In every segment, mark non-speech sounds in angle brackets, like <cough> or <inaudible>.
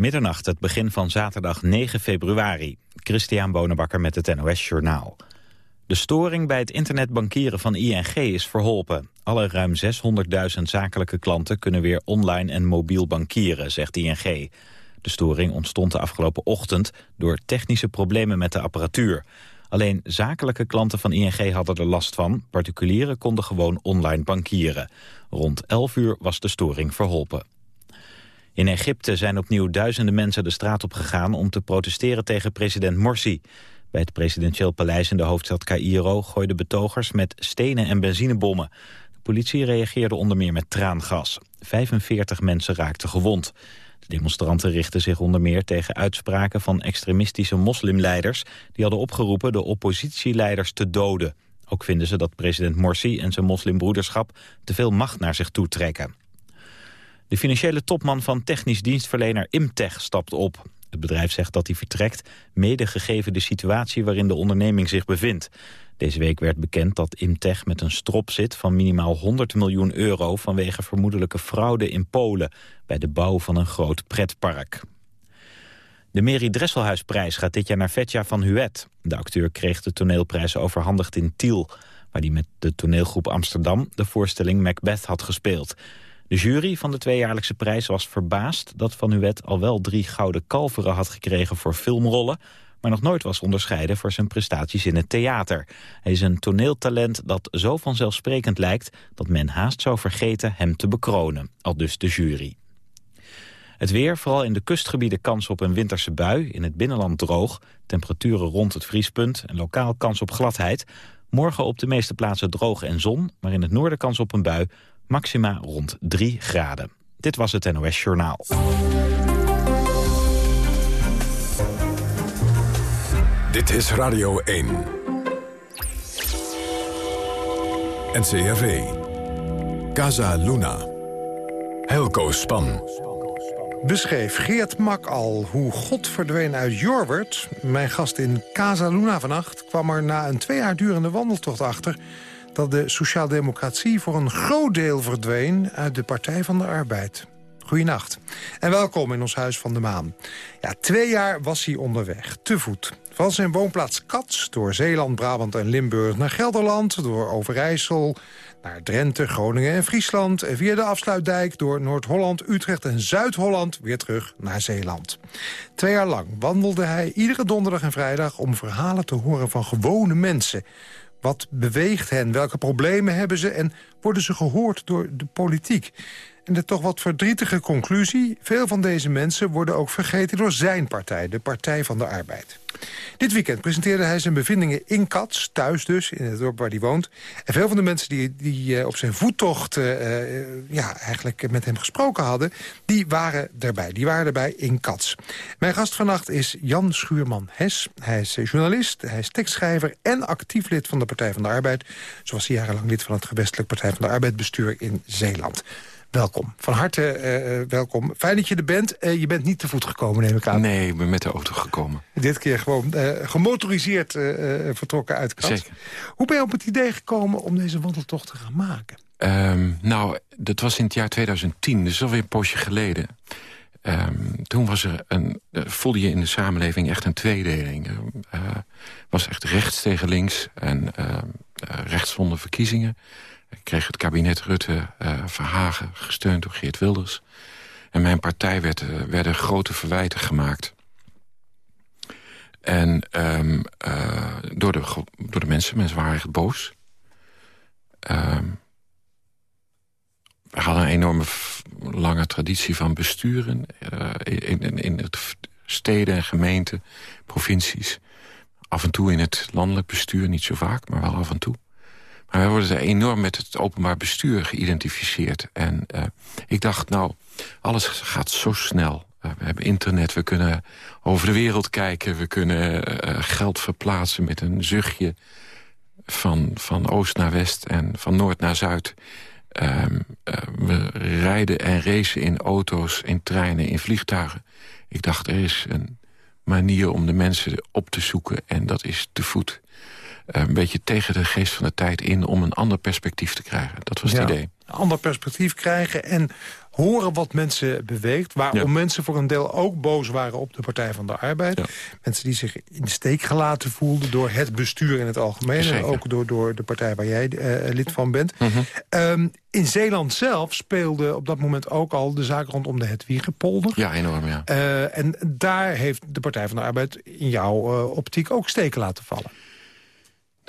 Middernacht, het begin van zaterdag 9 februari. Christian Bonenbakker met het NOS Journaal. De storing bij het internetbankieren van ING is verholpen. Alle ruim 600.000 zakelijke klanten kunnen weer online en mobiel bankieren, zegt ING. De storing ontstond de afgelopen ochtend door technische problemen met de apparatuur. Alleen zakelijke klanten van ING hadden er last van. Particulieren konden gewoon online bankieren. Rond 11 uur was de storing verholpen. In Egypte zijn opnieuw duizenden mensen de straat op gegaan om te protesteren tegen president Morsi. Bij het presidentieel paleis in de hoofdstad Cairo gooiden betogers met stenen en benzinebommen. De politie reageerde onder meer met traangas. 45 mensen raakten gewond. De demonstranten richtten zich onder meer tegen uitspraken van extremistische moslimleiders... die hadden opgeroepen de oppositieleiders te doden. Ook vinden ze dat president Morsi en zijn moslimbroederschap te veel macht naar zich toe trekken. De financiële topman van technisch dienstverlener Imtech stapt op. Het bedrijf zegt dat hij vertrekt, mede gegeven de situatie waarin de onderneming zich bevindt. Deze week werd bekend dat Imtech met een strop zit van minimaal 100 miljoen euro vanwege vermoedelijke fraude in Polen bij de bouw van een groot pretpark. De Mary Dresselhuisprijs gaat dit jaar naar Vetja van Huet. De acteur kreeg de toneelprijs overhandigd in Tiel, waar hij met de toneelgroep Amsterdam de voorstelling Macbeth had gespeeld. De jury van de tweejaarlijkse prijs was verbaasd dat Van Huet al wel drie gouden kalveren had gekregen voor filmrollen, maar nog nooit was onderscheiden voor zijn prestaties in het theater. Hij is een toneeltalent dat zo vanzelfsprekend lijkt dat men haast zou vergeten hem te bekronen, al dus de jury. Het weer, vooral in de kustgebieden kans op een winterse bui, in het binnenland droog, temperaturen rond het vriespunt en lokaal kans op gladheid. Morgen op de meeste plaatsen droog en zon, maar in het noorden kans op een bui, maxima rond 3 graden. Dit was het NOS Journaal. Dit is Radio 1. NCRV. Casa Luna. Helco Span. Beschreef Geert Mak al hoe God verdween uit Jorwert. Mijn gast in Casa Luna vannacht kwam er na een twee jaar durende wandeltocht achter dat de sociaaldemocratie voor een groot deel verdween uit de Partij van de Arbeid. Goedenacht en welkom in ons Huis van de Maan. Ja, twee jaar was hij onderweg, te voet. Van zijn woonplaats Kats, door Zeeland, Brabant en Limburg naar Gelderland... door Overijssel naar Drenthe, Groningen en Friesland... en via de afsluitdijk door Noord-Holland, Utrecht en Zuid-Holland... weer terug naar Zeeland. Twee jaar lang wandelde hij iedere donderdag en vrijdag... om verhalen te horen van gewone mensen... Wat beweegt hen? Welke problemen hebben ze? En worden ze gehoord door de politiek? En de toch wat verdrietige conclusie... veel van deze mensen worden ook vergeten door zijn partij... de Partij van de Arbeid. Dit weekend presenteerde hij zijn bevindingen in Kats, thuis dus, in het dorp waar hij woont. En veel van de mensen die, die uh, op zijn voettocht uh, uh, ja, eigenlijk met hem gesproken hadden... die waren erbij, die waren erbij in Kats. Mijn gast vannacht is Jan Schuurman-Hes. Hij is journalist, hij is tekstschrijver en actief lid van de Partij van de Arbeid. Zo was hij jarenlang lid van het gewestelijk Partij van de Arbeid bestuur in Zeeland. Welkom. Van harte uh, welkom. Fijn dat je er bent. Uh, je bent niet te voet gekomen, neem ik aan. Nee, ik ben met de auto gekomen. Dit keer gewoon gemotoriseerd vertrokken uit Kast. Zeker. Hoe ben je op het idee gekomen om deze wandeltocht te gaan maken? Um, nou, dat was in het jaar 2010, dus alweer een poosje geleden. Um, toen was er een, voelde je in de samenleving echt een tweedeling. Uh, was echt rechts tegen links en uh, rechts zonder verkiezingen kreeg het kabinet Rutte uh, Verhagen, gesteund door Geert Wilders. En mijn partij werd, uh, werden grote verwijten gemaakt. En um, uh, door, de, door de mensen, mensen waren echt boos. Um, we hadden een enorme lange traditie van besturen... in, in, in het steden en gemeenten, provincies. Af en toe in het landelijk bestuur, niet zo vaak, maar wel af en toe. Maar wij worden enorm met het openbaar bestuur geïdentificeerd. En uh, ik dacht, nou, alles gaat zo snel. Uh, we hebben internet, we kunnen over de wereld kijken... we kunnen uh, geld verplaatsen met een zuchtje van, van oost naar west en van noord naar zuid. Ehm, we rijden en racen in auto's, in treinen, in vliegtuigen. Ik dacht, er is een manier om de mensen op te zoeken en dat is te voet. Eh, een beetje tegen de geest van de tijd in... om een ander perspectief te krijgen. Dat was het idee. Een ander perspectief krijgen en horen wat mensen beweegt. Waarom mensen voor een deel ook boos waren op de Partij van de Arbeid. Mensen die zich in de steek gelaten voelden door het bestuur in het algemeen. En ook door, door de partij waar jij uh, lid van bent. Mhm. Ehm, in Zeeland zelf speelde op dat moment ook al de zaak rondom de Hetwiegepolder. Ja, enorm, ja. Uh, en daar heeft de Partij van de Arbeid in jouw uh, optiek ook steken laten vallen.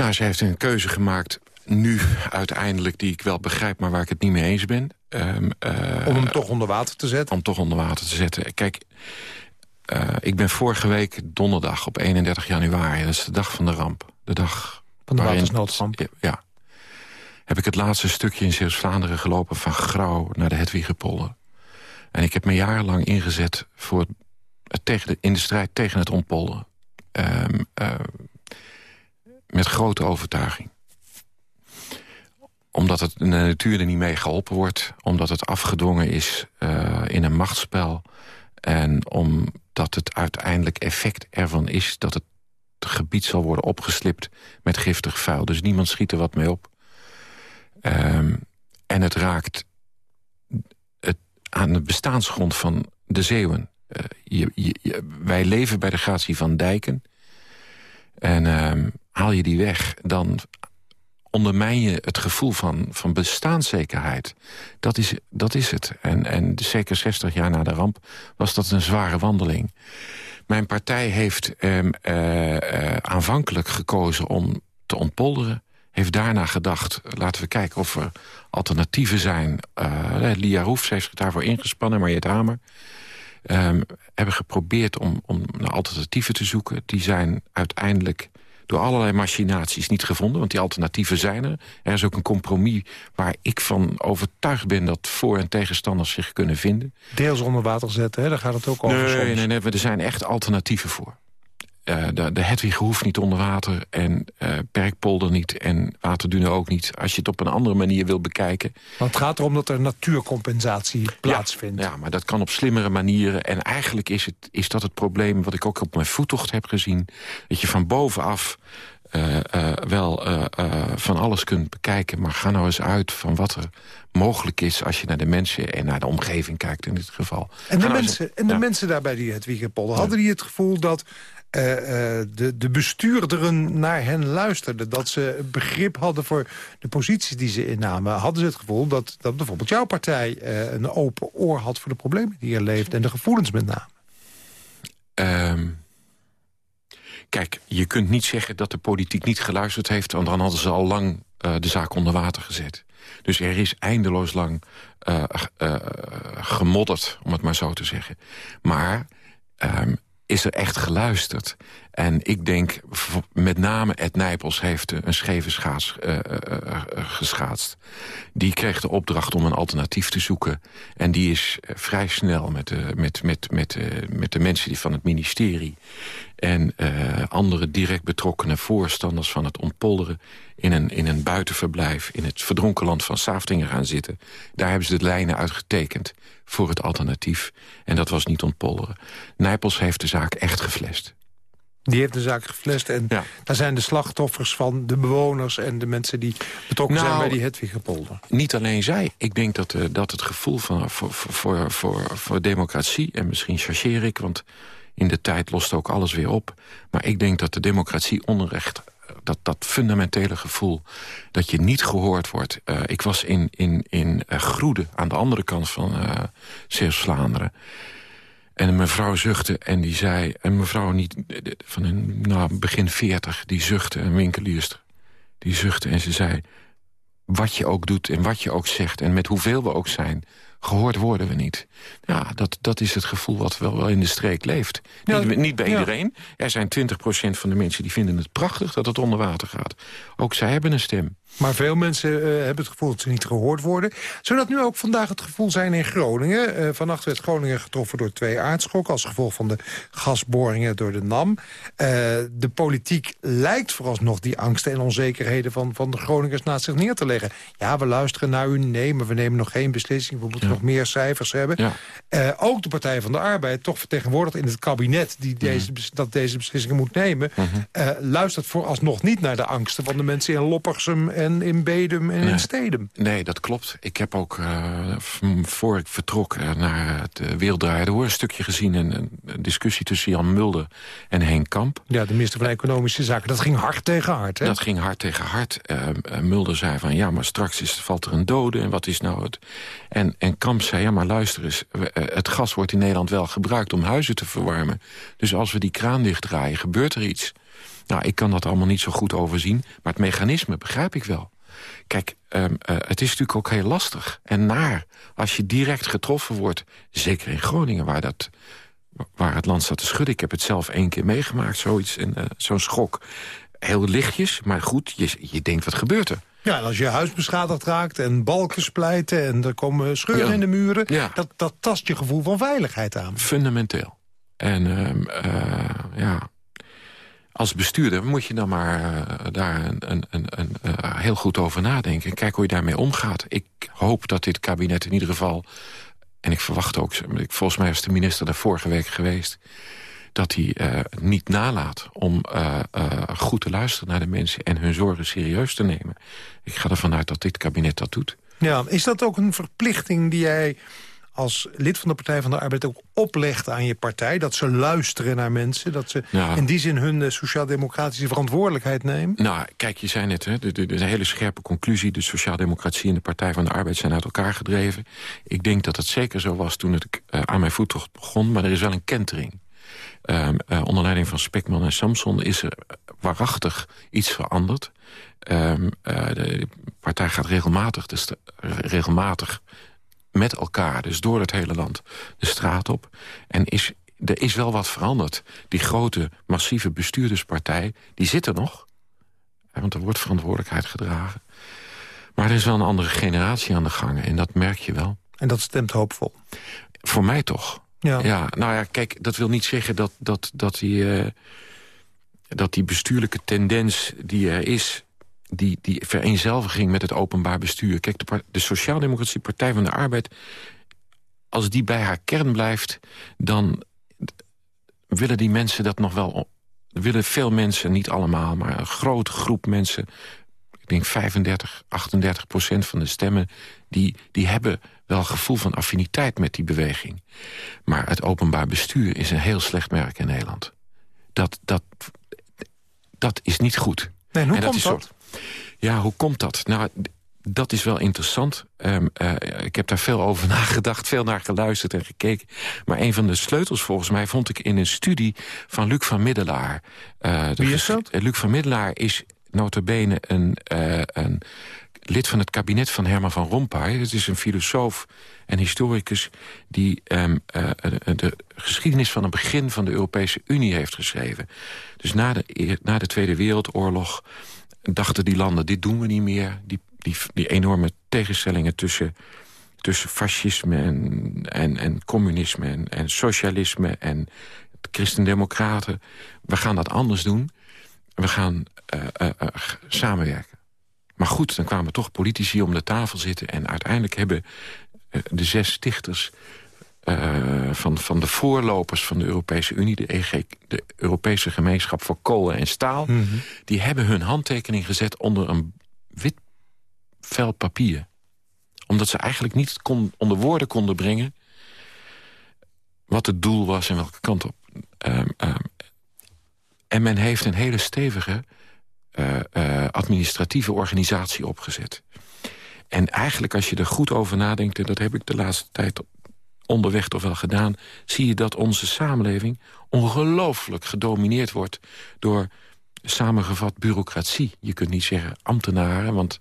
Nou, ze heeft een keuze gemaakt nu uiteindelijk die ik wel begrijp... maar waar ik het niet mee eens ben. Um, om hem toch onder water te zetten? Om toch onder water te zetten. Kijk, uh, ik ben vorige week donderdag op 31 januari... dat is de dag van de ramp. De dag van de watersnoodramp? Ja. Heb ik het laatste stukje in Zeeuws-Vlaanderen gelopen... van Grauw naar de Hedwiegepolder. En ik heb me jarenlang ingezet voor het, tegen de, in de strijd tegen het ontpolderen. Um, uh, met grote overtuiging omdat het de natuur er niet mee geholpen wordt. Omdat het afgedwongen is uh, in een machtsspel. En omdat het uiteindelijk effect ervan is... dat het gebied zal worden opgeslipt met giftig vuil. Dus niemand schiet er wat mee op. Um, en het raakt het, aan de bestaansgrond van de Zeeuwen. Je, wij leven bij de gratie van dijken. En uh, haal je die weg, dan ondermijn je het gevoel van, van bestaanszekerheid. Dat is, dat is het. En, en zeker 60 jaar na de ramp was dat een zware wandeling. Mijn partij heeft eh, eh, aanvankelijk gekozen om te ontpolderen. Heeft daarna gedacht, laten we kijken of er alternatieven zijn. Uh, Lia Roef heeft zich daarvoor ingespannen, Mariette Hamer. Um, hebben geprobeerd om, om naar alternatieven te zoeken. Die zijn uiteindelijk door allerlei machinaties niet gevonden. Want die alternatieven zijn er. Er is ook een compromis waar ik van overtuigd ben... dat voor- en tegenstanders zich kunnen vinden. Deels onder water zetten, hè? daar gaat het ook over. Nee, nee, nee, nee, er zijn echt alternatieven voor. Uh, de, de Hedwig hoeft niet onder water en uh, Perkpolder niet en Waterdune ook niet. Als je het op een andere manier wil bekijken. Want het gaat erom dat er natuurcompensatie plaatsvindt. Ja, maar dat kan op slimmere manieren. En eigenlijk is, het, is dat het probleem wat ik ook op mijn voettocht heb gezien. Dat je van bovenaf uh, uh, wel uh, van alles kunt bekijken. Maar ga nou eens uit van wat er mogelijk is... als je naar de mensen en naar de omgeving kijkt in dit geval. En de, nou mensen, en de mensen daarbij die het Wiegepolder... hadden die het gevoel dat uh, uh, de, de bestuurderen naar hen luisterden. Dat ze begrip hadden voor de posities die ze innamen. Hadden ze het gevoel dat, dat bijvoorbeeld jouw partij uh, een open oor had... voor de problemen die er leefden en de gevoelens met name? Um, kijk, je kunt niet zeggen dat de politiek niet geluisterd heeft... want dan hadden ze al lang de zaak onder water gezet. Dus er is eindeloos lang gemodderd, om het maar zo te zeggen. Maar... Um, is er echt geluisterd. En ik denk, met name Ed Nijpels heeft een scheve schaats uh, geschaatst. Die kreeg de opdracht om een alternatief te zoeken. En die is vrij snel met de, met, met, met, met de mensen die van het ministerie... en andere direct betrokkenen voorstanders van het ontpolderen... in een, in een buitenverblijf in het verdronken land van Saftingen gaan zitten. Daar hebben ze de lijnen uitgetekend voor het alternatief. En dat was niet ontpolderen. Nijpels heeft de zaak echt geflest. Die heeft de zaak geflest en daar zijn de slachtoffers van de bewoners... en de mensen die betrokken zijn nou, bij die Hedwigepolder. Niet alleen zij. Ik denk dat, uh, dat het gevoel van, voor, voor, voor, voor democratie... en misschien chargeer ik, want in de tijd lost ook alles weer op... maar ik denk dat de democratie onrecht dat, dat fundamentele gevoel dat je niet gehoord wordt. Uh, ik was in, in, in Groede, aan de andere kant van uh, Zeeuws-Vlaanderen. En een mevrouw zuchtte en die zei... een mevrouw niet, van een, nou, begin veertig, die zuchtte, een winkelierster. Die zuchtte en ze zei... wat je ook doet en wat je ook zegt en met hoeveel we ook zijn gehoord worden we niet. Ja, dat, dat is het gevoel wat wel, wel in de streek leeft. niet, niet, bij iedereen. Er zijn 20% van de mensen die vinden het prachtig dat het onder water gaat. Ook zij hebben een stem. Maar veel mensen uh, hebben het gevoel dat ze niet gehoord worden. Zou dat nu ook vandaag het gevoel zijn in Groningen? Uh, vannacht werd Groningen getroffen door twee aardschokken... als gevolg van de gasboringen door de NAM. Uh, de politiek lijkt vooralsnog die angsten en onzekerheden... van, van de Groningers naast zich neer te leggen. Ja, we luisteren naar u, nee, maar we nemen nog geen beslissing. We moeten ja. nog meer cijfers hebben. Ja. ook de Partij van de Arbeid, toch vertegenwoordigd in het kabinet... Die mhm. deze, dat deze beslissingen moet nemen... Mm -hmm. luistert vooralsnog niet naar de angsten van de mensen in Loppersum en in Bedum en Nee. in Stedum. Nee, dat klopt. Ik heb ook, eh, voor ik vertrok eh, naar het uh, Werelddraaien Door... een stukje gezien, een, een, discussie tussen Jan Mulder en Henk Kamp. Ja, de minister van Economische Zaken. Dat ging hard tegen hard, hè? Dat ging hard tegen hard. Eh, eh, Mulder zei van, ja, maar straks is, valt er een dode en wat is nou het... En, en Kamp zei, ja, maar luister eens... eh, het gas wordt in Nederland wel gebruikt om huizen te verwarmen. Dus als we die kraan dichtdraaien, gebeurt er iets. Nou, ik kan dat allemaal niet zo goed overzien, maar het mechanisme begrijp ik wel. Kijk, ehm, eh, het is natuurlijk ook heel lastig en naar als je direct getroffen wordt. Zeker in Groningen, waar, dat, waar het land staat te schudden. Ik heb het zelf één keer meegemaakt, zoiets, en, eh, zo'n schok. Heel lichtjes, maar goed, je, je denkt, wat gebeurt er? Ja, en als je huis beschadigd raakt en balken splijten... en er komen scheuren Ja. in de muren... Ja. Dat, dat tast je gevoel van veiligheid aan. Fundamenteel. En ehm, eh, ja, als bestuurder moet je dan maar eh, daar een, een, een, een, eh, heel goed over nadenken. En kijken hoe je daarmee omgaat. Ik hoop dat dit kabinet in ieder geval... en ik verwacht ook, volgens mij is de minister daar vorige week geweest... dat hij eh, niet nalaat om goed te luisteren naar de mensen... en hun zorgen serieus te nemen. Ik ga ervan uit dat dit kabinet dat doet. Ja, is dat ook een verplichting die jij als lid van de Partij van de Arbeid ook oplegt aan je partij? Dat ze luisteren naar mensen, dat ze in die zin hun eh, sociaal-democratische verantwoordelijkheid nemen? Nou, kijk, je zei net, hè, de, de, de hele scherpe conclusie... de sociaaldemocratie en de Partij van de Arbeid zijn uit elkaar gedreven. Ik denk dat het zeker zo was toen het eh, aan mijn voettocht begon... maar er is wel een kentering. Ehm, eh, onder leiding van Spekman en Samson is er waarachtig iets veranderd. Ehm, eh, de, partij gaat regelmatig, de sta- regelmatig met elkaar, dus door het hele land, de straat op. En is, er is wel wat veranderd. Die grote, massieve bestuurderspartij, die zit er nog. Want er wordt verantwoordelijkheid gedragen. Maar er is wel een andere generatie aan de gang. En dat merk je wel. En dat stemt hoopvol. Voor mij toch. Ja. Ja, nou ja, kijk, dat wil niet zeggen dat, dat, dat, die, eh, dat die bestuurlijke tendens die er is... Die, die vereenzelviging met het openbaar bestuur. Kijk, de, de Sociaal-Democratie Partij van de Arbeid... als die bij haar kern blijft, dan willen die mensen dat nog wel... op- willen veel mensen, niet allemaal, maar een grote groep mensen... ik denk 35, 38 procent van de stemmen... die, die hebben wel gevoel van affiniteit met die beweging. Maar het openbaar bestuur is een heel slecht merk in Nederland. Dat, dat, dat is niet goed. Nee, en hoe En komt is dat? soort- ja, hoe komt dat? Nou, dat is wel interessant. Ehm, eh, ik heb daar veel over <laughs> nagedacht, veel naar geluisterd en gekeken. Maar een van de sleutels volgens mij vond ik in een studie van Luc van Middelaar. Eh, Wie is dat? eh, Luc van Middelaar is notabene een, een lid van het kabinet van Herman van Rompuy. Het is een filosoof en historicus die ehm, eh, eh, de geschiedenis van het begin van de Europese Unie heeft geschreven. Dus na de, na de Tweede Wereldoorlog dachten die landen, dit doen we niet meer. Die, die, die enorme tegenstellingen tussen, tussen fascisme en, en, en communisme en, en socialisme en christendemocraten. We gaan dat anders doen. We gaan eh, eh, eh, samenwerken. Maar goed, dan kwamen toch politici om de tafel zitten... en uiteindelijk hebben de zes stichters eh, van, van de voorlopers van de Europese Unie... De, EG, de Europese Gemeenschap voor Kolen en Staal... die hebben hun handtekening gezet onder een wit vel papier. Omdat ze eigenlijk niet kon, onder woorden konden brengen... wat het doel was en welke kant op. Ehm, ehm, en men heeft een hele stevige eh, eh, administratieve organisatie opgezet. En eigenlijk als je er goed over nadenkt... en dat heb ik de laatste tijd onderweg toch wel gedaan... zie je dat onze samenleving ongelooflijk gedomineerd wordt... door samengevat bureaucratie. Je kunt niet zeggen ambtenaren, want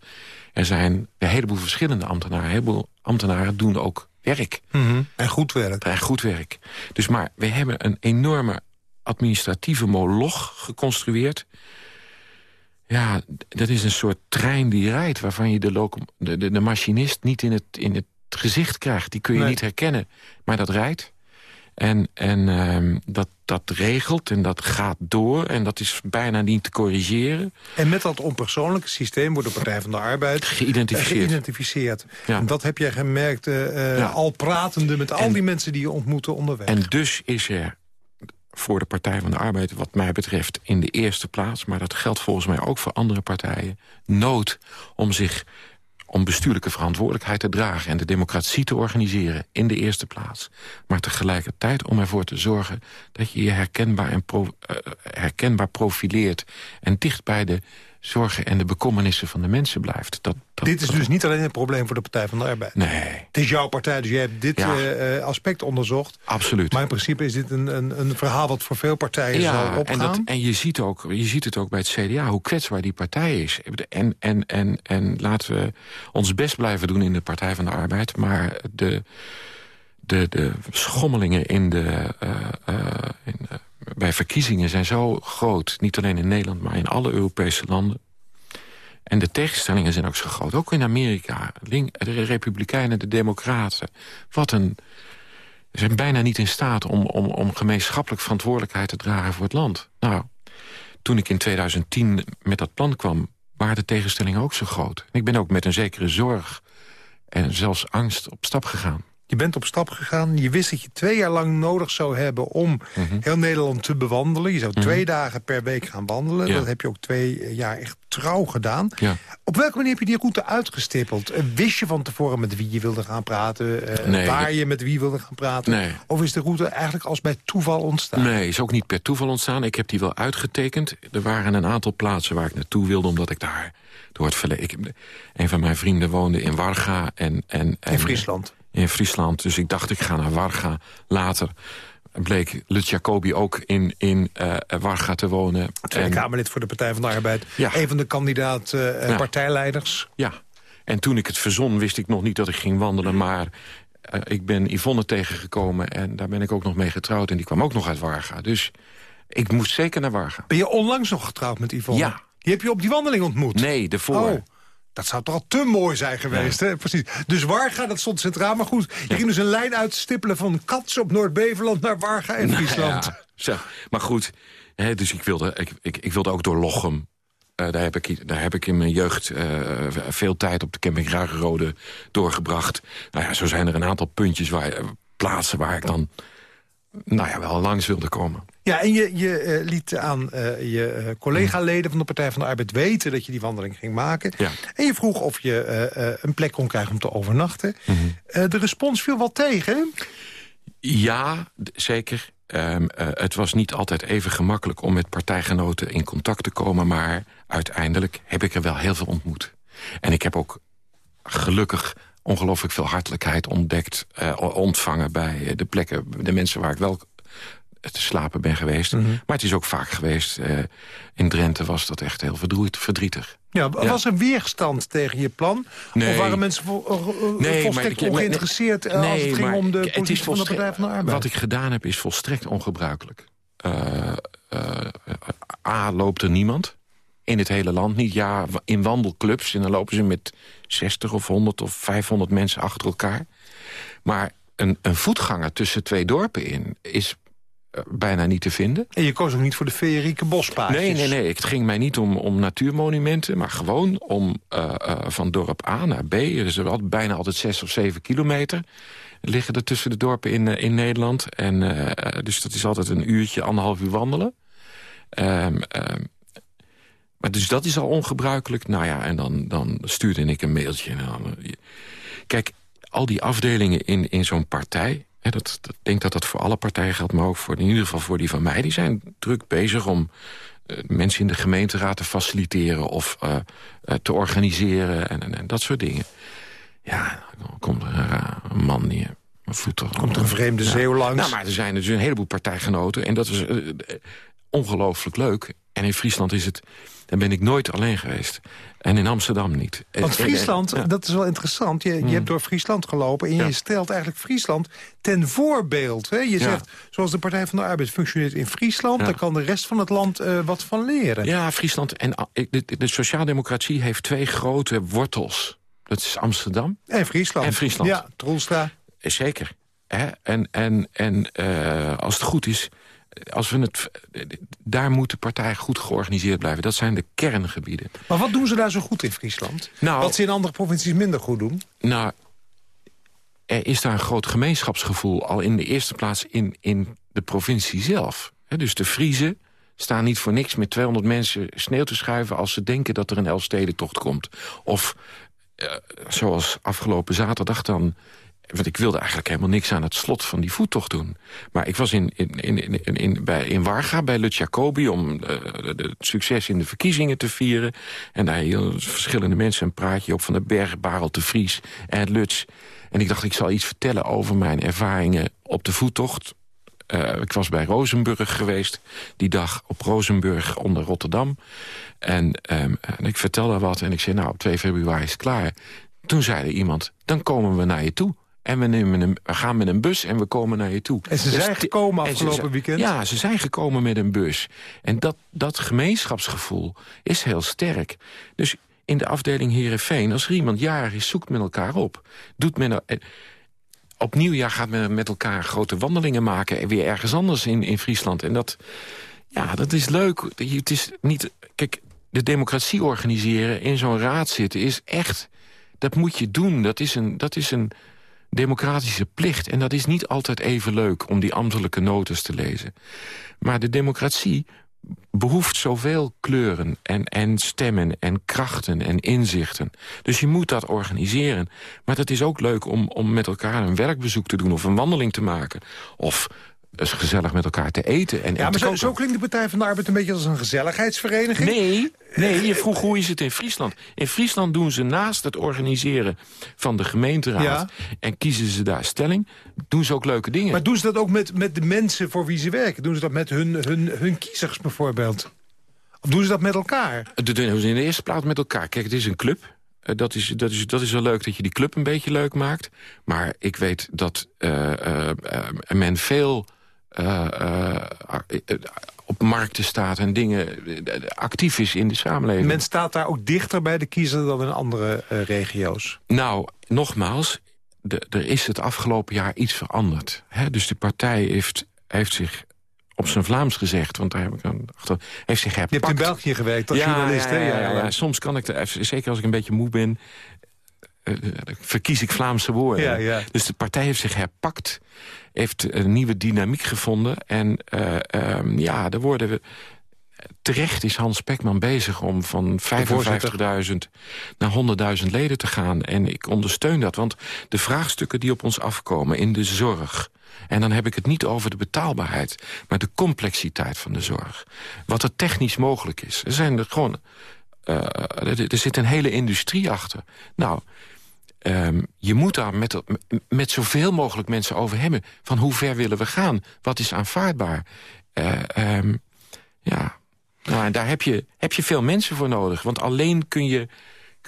er zijn een heleboel verschillende ambtenaren. Een heleboel ambtenaren doen ook werk. Mhm. En goed werk. En goed werk. Dus maar we hebben een enorme administratieve moloch geconstrueerd. Ja, dat is een soort trein die rijdt... waarvan je de, de, de machinist niet in het, in het gezicht krijgt. Die kun je Nee. niet herkennen, maar dat rijdt. En, en ehm, dat, dat regelt en dat gaat door. En dat is bijna niet te corrigeren. En met dat onpersoonlijke systeem wordt de Partij van de Arbeid Geïdentificeerd. geïdentificeerd. Ja. En dat heb jij gemerkt eh, eh, Ja. al pratende met al die mensen die je ontmoette onderweg. En dus is er voor de Partij van de Arbeid... wat mij betreft in de eerste plaats... maar dat geldt volgens mij ook voor andere partijen... nood om zich om bestuurlijke verantwoordelijkheid te dragen... en de democratie te organiseren in de eerste plaats. Maar tegelijkertijd om ervoor te zorgen... dat je je herkenbaar, en pro, uh, herkenbaar profileert... en dicht bij de zorgen en de bekommernissen van de mensen blijft. Dat, dat, dit is dus niet alleen een probleem voor de Partij van de Arbeid. Nee. Het is jouw partij, dus je hebt dit ja. uh, aspect onderzocht. Absoluut. Maar in principe is dit een, een, een verhaal wat voor veel partijen ja, zal opgaan. En, dat, en je, ziet ook, je ziet het ook bij het CDA, hoe kwetsbaar die partij is. En, en, en, en laten we ons best blijven doen in de Partij van de Arbeid... maar de, de, de schommelingen in de... Uh, uh, in, bij verkiezingen zijn zo groot. Niet alleen in Nederland, maar in alle Europese landen. En de tegenstellingen zijn ook zo groot. Ook in Amerika. De Republikeinen, de Democraten. Wat een... Ze zijn bijna niet in staat om, om, om gemeenschappelijk verantwoordelijkheid te dragen voor het land. Nou, toen ik in 2010 met dat plan kwam, waren de tegenstellingen ook zo groot. ik ben ook met een zekere zorg en zelfs angst op stap gegaan. Je bent op stap gegaan. Je wist dat je twee jaar lang nodig zou hebben om mm -hmm. heel Nederland te bewandelen. Je zou twee mm -hmm. dagen per week gaan wandelen. Ja. Dat heb je ook twee jaar echt trouw gedaan. Ja. Op welke manier heb je die route uitgestippeld? Wist je van tevoren met wie je wilde gaan praten? Uh, nee, waar dat... je met wie wilde gaan praten? Nee. Of is de route eigenlijk als bij toeval ontstaan? Nee, is ook niet per toeval ontstaan. Ik heb die wel uitgetekend. Er waren een aantal plaatsen waar ik naartoe wilde... omdat ik daar door het verleden... Ik, een van mijn vrienden woonde in Warga. En, en, en, in Friesland? In Friesland. Dus ik dacht, ik ga naar Warga. Later bleek Lut Jacobi ook in, in uh, Warga te wonen. Tweede. Kamerlid voor de Partij van de Arbeid. Ja. Een van de kandidaat uh, ja. partijleiders. Ja, en toen ik het verzon wist ik nog niet dat ik ging wandelen... maar uh, ik ben Yvonne tegengekomen en daar ben ik ook nog mee getrouwd... en die kwam ook nog uit Warga. Dus ik moest zeker naar Warga. Ben je onlangs nog getrouwd met Yvonne? Ja. Die heb je op die wandeling ontmoet? Nee, daarvoor. Oh. Dat zou toch al te mooi zijn geweest, ja. hè? Precies. Dus Warga, dat stond centraal. Maar goed, je ging dus een lijn uitstippelen van Kats op Noord-Beverland... naar Warga in Friesland. Nou ja, zo. Maar goed, hè, dus ik wilde, ik, ik, ik wilde ook door Lochem. Uh, daar, heb ik, daar heb ik in mijn jeugd uh, veel tijd op de camping Ruigerode doorgebracht. Nou ja, zo zijn er een aantal puntjes, waar, plaatsen waar ik dan nou ja, wel langs wilde komen. Ja, en je, je uh, liet aan uh, je uh, collega-leden van de Partij van de Arbeid weten... dat je die wandeling ging maken. Ja. En je vroeg of je een plek kon krijgen om te overnachten. Mm -hmm. de respons viel wel tegen, Ja, zeker. Um, het was niet altijd even gemakkelijk om met partijgenoten in contact te komen... maar uiteindelijk heb ik er wel heel veel ontmoet. En ik heb ook gelukkig ongelooflijk veel hartelijkheid ontdekt, uh, ontvangen bij de plekken, de mensen waar ik wel te slapen ben geweest. Mhm. Mm -hmm. Maar het is ook vaak geweest. Uh, in Drenthe was dat echt heel verdrietig. Ja, was er weerstand tegen je plan? Nee. Of waren mensen vol, uh, nee, volstrekt maar, ongeïnteresseerd nee, als het ging om de politiek van de Partij van de Arbeid? Wat ik gedaan heb is volstrekt ongebruikelijk. A, loopt er niemand in het hele land niet. Ja, in wandelclubs. En dan lopen ze met 60 of 100 of 500 mensen achter elkaar. Maar een, een voetganger tussen twee dorpen in is uh, bijna niet te vinden. En je koos ook niet voor de feerieke bospaadjes? Nee, nee, nee. Het ging mij niet om, om natuurmonumenten... maar gewoon om uh, uh, van dorp A naar B. Er is er bijna altijd 6 of 7 kilometer liggen er tussen de dorpen in, in Nederland. En, dus dat is altijd een uurtje, anderhalf uur wandelen. Um, um, maar dus dat is al ongebruikelijk. Nou ja, en dan, dan stuurde ik een mailtje. Kijk, al die afdelingen in, in zo'n partij... Hè, dat, dat, ik denk dat dat voor alle partijen geldt, maar ook voor, in ieder geval voor die van mij... die zijn druk bezig om uh, mensen in de gemeenteraad te faciliteren... of uh, uh, te organiseren en, en, en, dat soort dingen. Ja, dan komt er een, een man neer. Voet komt er een vreemde zeeuw langs. Nou, maar er zijn dus een heleboel partijgenoten. En dat is ongelooflijk leuk. En in Friesland is het... Dan ben ik nooit alleen geweest. En in Amsterdam niet. Want Friesland, ja. dat is wel interessant. Je, je hmm. hebt door Friesland gelopen en je ja. stelt eigenlijk Friesland ten voorbeeld. Hè? Je ja. zegt, zoals de Partij van de Arbeid functioneert in Friesland... daar kan de rest van het land uh, wat van leren. Ja, Friesland en de, de sociaaldemocratie heeft twee grote wortels. Dat is Amsterdam. En Friesland. En Friesland. Ja, Troelstra. Zeker. Hè? En, en, en uh, als het goed is als we het, daar moet de partij goed georganiseerd blijven. Dat zijn de kerngebieden. Maar wat doen ze daar zo goed in Friesland? Nou, wat ze in andere provincies minder goed doen? Nou, er is daar een groot gemeenschapsgevoel... al in de eerste plaats in, in de provincie zelf. dus de Friese staan niet voor niks met 200 mensen sneeuw te schuiven... als ze denken dat er een Elfstedentocht komt. Of uh, zoals afgelopen zaterdag dan... Want ik wilde eigenlijk helemaal niks aan het slot van die voettocht doen. Maar ik was in, in, in, in, in, bij, in Warga bij Lut Jacobi... om uh, het succes in de verkiezingen te vieren. En daar hielden verschillende mensen een praatje op... van de berg Barel te Vries en Luts. En ik dacht, ik zal iets vertellen over mijn ervaringen op de voettocht uh, ik was bij Rozenburg geweest, die dag op Rozenburg onder Rotterdam. En, um, en ik vertelde wat en ik zei, nou, op 2 februari is het klaar. Toen zei er iemand, dan komen we naar je toe. En we, nemen een, we gaan met een bus en we komen naar je toe. En ze dus zijn gekomen afgelopen weekend? Ja, ze zijn gekomen met een bus. En dat, dat gemeenschapsgevoel is heel sterk. Dus in de afdeling Heerenveen, als er iemand jarig is, zoekt men elkaar op. Doet men op nieuwjaar gaat men met elkaar grote wandelingen maken... en weer ergens anders in, in Friesland. En dat, ja, dat is leuk. Het is niet... Kijk, de democratie organiseren, in zo'n raad zitten... is echt... Dat moet je doen. Dat is, een, dat is een democratische plicht. En dat is niet altijd even leuk om die ambtelijke notes te lezen. Maar de democratie behoeft zoveel kleuren en, en stemmen en krachten en inzichten. Dus je moet dat organiseren. Maar het is ook leuk om, om met elkaar een werkbezoek te doen... of een wandeling te maken. Of is gezellig met elkaar te eten. En, ja, maar zo, zo, klinkt de Partij van de Arbeid een beetje als een gezelligheidsvereniging. Nee, nee je vroeg hoe is het in Friesland. In Friesland doen ze naast het organiseren van de gemeenteraad... en kiezen ze daar stelling, doen ze ook leuke dingen. Maar doen ze dat ook met, met de mensen voor wie ze werken? Doen ze dat met hun, hun, hun kiezers bijvoorbeeld? Of doen ze dat met elkaar? Dat doen ze in de eerste plaats met elkaar. Kijk, het is een club. Eh, dat is, dat, is, dat is wel leuk dat je die club een beetje leuk maakt. Maar ik weet dat uh, uh, men veel uh, uh, op markten staat en dingen actief is in de samenleving. Men staat daar ook dichter bij de kiezer dan in andere uh, regio's? Nou, nogmaals, de, er is het afgelopen jaar iets veranderd. Hè? Dus de partij heeft, heeft zich op zijn Vlaams gezegd, want daar heb ik een achter, heeft zich herpakt. Je hebt in België gewerkt als ja, journalist, ja, ja, ja, ja, Soms kan ik, er, zeker als ik een beetje moe ben, verkies ik Vlaamse woorden. Ja, ja. Dus de partij heeft zich herpakt, heeft een nieuwe dynamiek gevonden. En uh, um, ja, er worden we... Terecht is Hans Pekman bezig om van 55.000 naar 100.000 leden te gaan. En ik ondersteun dat, want de vraagstukken die op ons afkomen in de zorg... en dan heb ik het niet over de betaalbaarheid... maar de complexiteit van de zorg. Wat er technisch mogelijk is. Er zijn er gewoon... Uh, er zit een hele industrie achter. Nou, Um, je moet daar met, met zoveel mogelijk mensen over hebben... van hoe ver willen we gaan? Wat is aanvaardbaar? Uh, um, ja, nou, en daar heb je, heb je veel mensen voor nodig. Want alleen kun je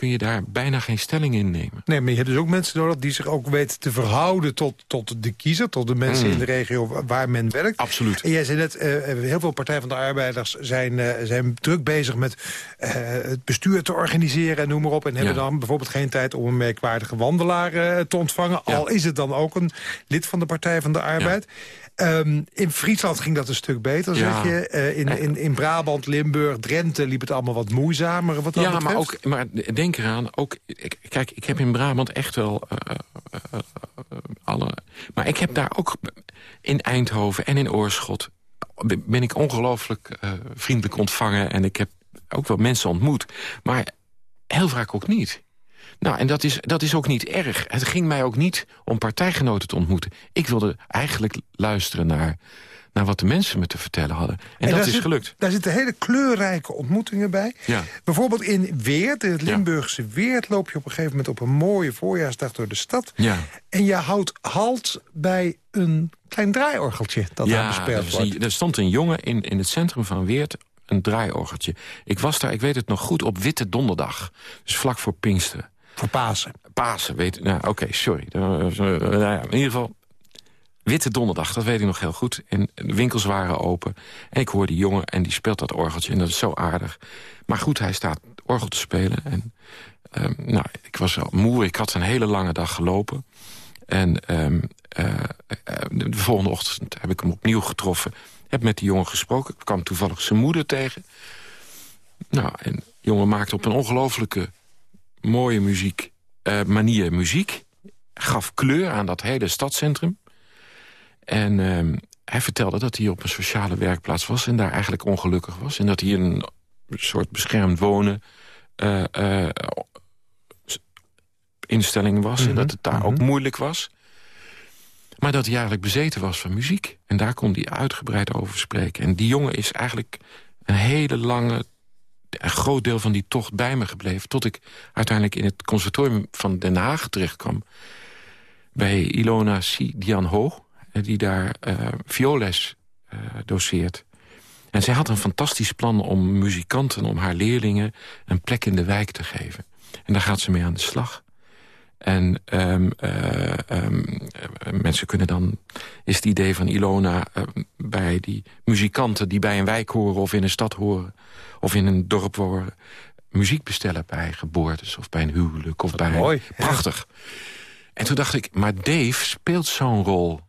kun je daar bijna geen stelling in nemen. Nee, maar je hebt dus ook mensen nodig die zich ook weten te verhouden... tot, tot de kiezer, tot de mensen mm. in de regio waar men werkt. Absoluut. En jij zei net, uh, heel veel Partij van de Arbeiders zijn, uh, zijn druk bezig... met uh, het bestuur te organiseren en noem maar op. En hebben dan bijvoorbeeld geen tijd om een merkwaardige wandelaar te ontvangen. Ja. Al is het dan ook een lid van de Partij van de Arbeid. Ja. Um, in Friesland ging dat een stuk beter, zeg je. In, in, in Brabant, Limburg, Drenthe liep het allemaal wat moeizamer. Wat ja, maar, ook, maar denk eraan, ook, kijk, ik heb in Brabant echt wel uh, uh, alle... Maar ik heb daar ook in Eindhoven en in Oorschot... ben ik ongelooflijk vriendelijk ontvangen... en ik heb ook wel mensen ontmoet. Maar heel vaak ook niet. Nou, en dat is, dat is ook niet erg. Het ging mij ook niet om partijgenoten te ontmoeten. Ik wilde eigenlijk luisteren naar, naar wat de mensen me te vertellen hadden. En, dat is gelukt. Daar zitten hele kleurrijke ontmoetingen bij. Ja. Bijvoorbeeld in Weert, in het Limburgse Weert... loop je op een gegeven moment op een mooie voorjaarsdag door de stad. Ja. En je houdt halt bij een klein draaiorgeltje dat daar bespeeld wordt. Er stond een jongen in, in het centrum van Weert een draaiorgeltje. Ik was daar, ik weet het nog goed, op Witte Donderdag. Dus vlak voor Pinksteren. Voor Pasen. Pasen, weet Nou, oké, sorry. Nou ja, in ieder geval, Witte Donderdag, dat weet ik nog heel goed. En de winkels waren open. En ik hoor die jongen en die speelt dat orgeltje. En dat is zo aardig. Maar goed, hij staat orgel te spelen. En um, nou, ik was wel moe. Ik had een hele lange dag gelopen. En um, uh, de volgende ochtend heb ik hem opnieuw getroffen. Heb met die jongen gesproken. Ik kwam toevallig zijn moeder tegen. Nou, en de jongen maakte op een ongelofelijke mooie muziek, uh, manier muziek. Gaf kleur aan dat hele stadscentrum. En, uh, hij vertelde dat hij op een sociale werkplaats was... en daar eigenlijk ongelukkig was. En dat hij een soort beschermd wonen... Uh, uh, instelling was. En mhm, dat het daar ook mhm. moeilijk was. Maar dat hij eigenlijk bezeten was van muziek. En daar kon hij uitgebreid over spreken. En die jongen is eigenlijk een hele lange... een groot deel van die tocht bij me gebleven... tot ik uiteindelijk in het conservatorium van Den Haag terecht kwam... bij Ilona Sidian Ho, die daar uh, violes uh, doseert. En zij had een fantastisch plan om muzikanten, om haar leerlingen... een plek in de wijk te geven. En daar gaat ze mee aan de slag. En um, uh, um, mensen kunnen dan... is het idee van Ilona uh, bij die muzikanten... die bij een wijk horen of in een stad horen... of in een dorp horen... muziek bestellen bij geboortes of bij een huwelijk. Of bij mooi. Prachtig. En toen dacht ik, maar Dave speelt zo'n rol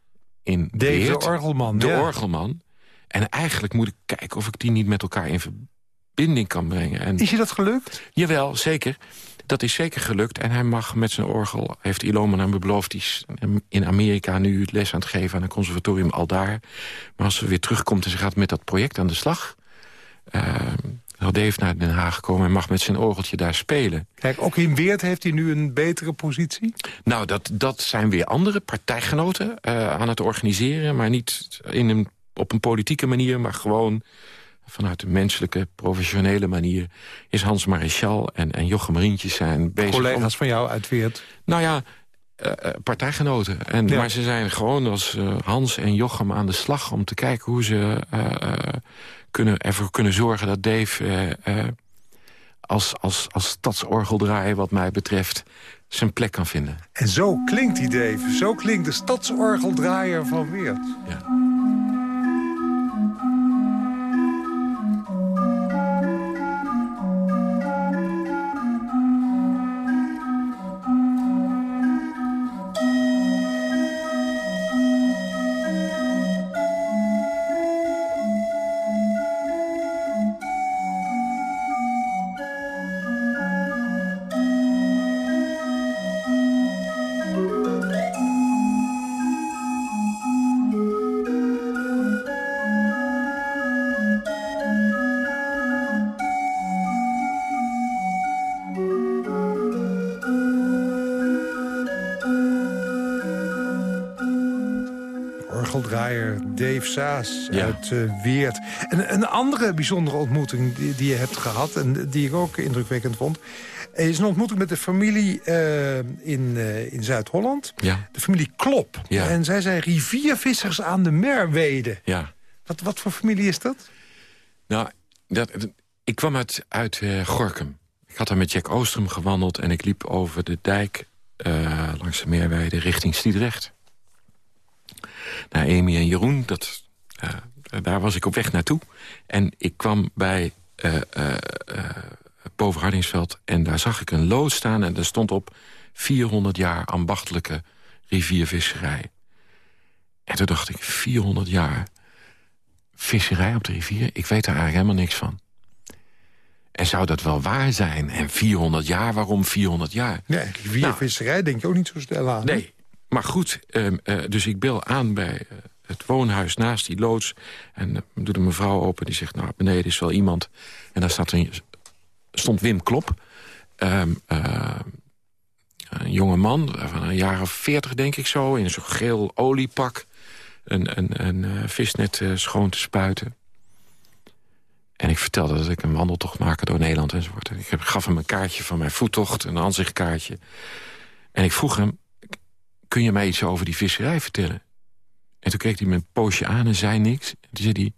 in Dave, de orgelman. De orgelman. En eigenlijk moet ik kijken of ik die niet met elkaar in verbinding kan brengen. En, is je dat gelukt? Jawel, zeker. Dat is zeker gelukt. En hij mag met zijn orgel, heeft Iloma hem beloofd... die is in Amerika nu les aan het geven aan een conservatorium al daar. Maar als ze weer terugkomt en ze gaat met dat project aan de slag... Uh, Dave naar Den Haag gekomen en mag met zijn orgeltje daar spelen. Kijk, ook in Weert heeft hij nu een betere positie? Nou, dat, dat zijn weer andere partijgenoten uh, aan het organiseren... maar niet in een, op een politieke manier, maar gewoon vanuit de menselijke, professionele manier... is Hans Marichal en, en Jochem Rientjes zijn bezig... Collega's van jou uit Weert? Nou ja, uh, partijgenoten. En, Maar ze zijn gewoon als uh, Hans en Jochem aan de slag... om te kijken hoe ze kunnen, ervoor kunnen zorgen dat Dave... als, als, als stadsorgeldraaier wat mij betreft zijn plek kan vinden. En zo klinkt die Dave. Zo klinkt de stadsorgeldraaier van Weert. Ja. Dave Saas uit uh, Weert. En een andere bijzondere ontmoeting die, die, je hebt gehad... en die ik ook indrukwekkend vond... is een ontmoeting met de familie uh, in, uh, in Zuid-Holland. Ja. De familie Klop. Ja. En zij zijn riviervissers aan de Merwede. Ja. Wat, wat voor familie is dat? Nou, dat, ik kwam uit, uit Gorkum. Ik had daar met Jack Oostrom gewandeld... en ik liep over de dijk langs de Meerweide richting Stiedrecht naar Amy en Jeroen. Dat, uh, daar was ik op weg naartoe. En ik kwam bij boven Hardingsveld en daar zag ik een loods staan... en daar stond op 400 jaar ambachtelijke riviervisserij. En toen dacht ik, 400 jaar visserij op de rivier? Ik weet daar eigenlijk helemaal niks van. En zou dat wel waar zijn? En 400 jaar, waarom 400 jaar? Nee, riviervisserij nou, denk je ook niet zo snel aan. Nee, maar goed, uh, dus ik bel aan bij uh, het woonhuis naast die loods. En uh, doet een mevrouw open, die zegt, nou, beneden is wel iemand. En daar staat een, stond Wim Klop. Um, een jonge man, van een jaar of veertig denk ik zo... in zo'n geel oliepak, een, een, een visnet schoon te spuiten. En ik vertelde dat ik een wandeltocht maakte door Nederland enzovoort. En ik gaf hem een kaartje van mijn voettocht, een aanzichtkaartje. En ik vroeg hem, kun je mij iets over die visserij vertellen? En toen keek hij me een poosje aan en zei niks. En toen zei hij,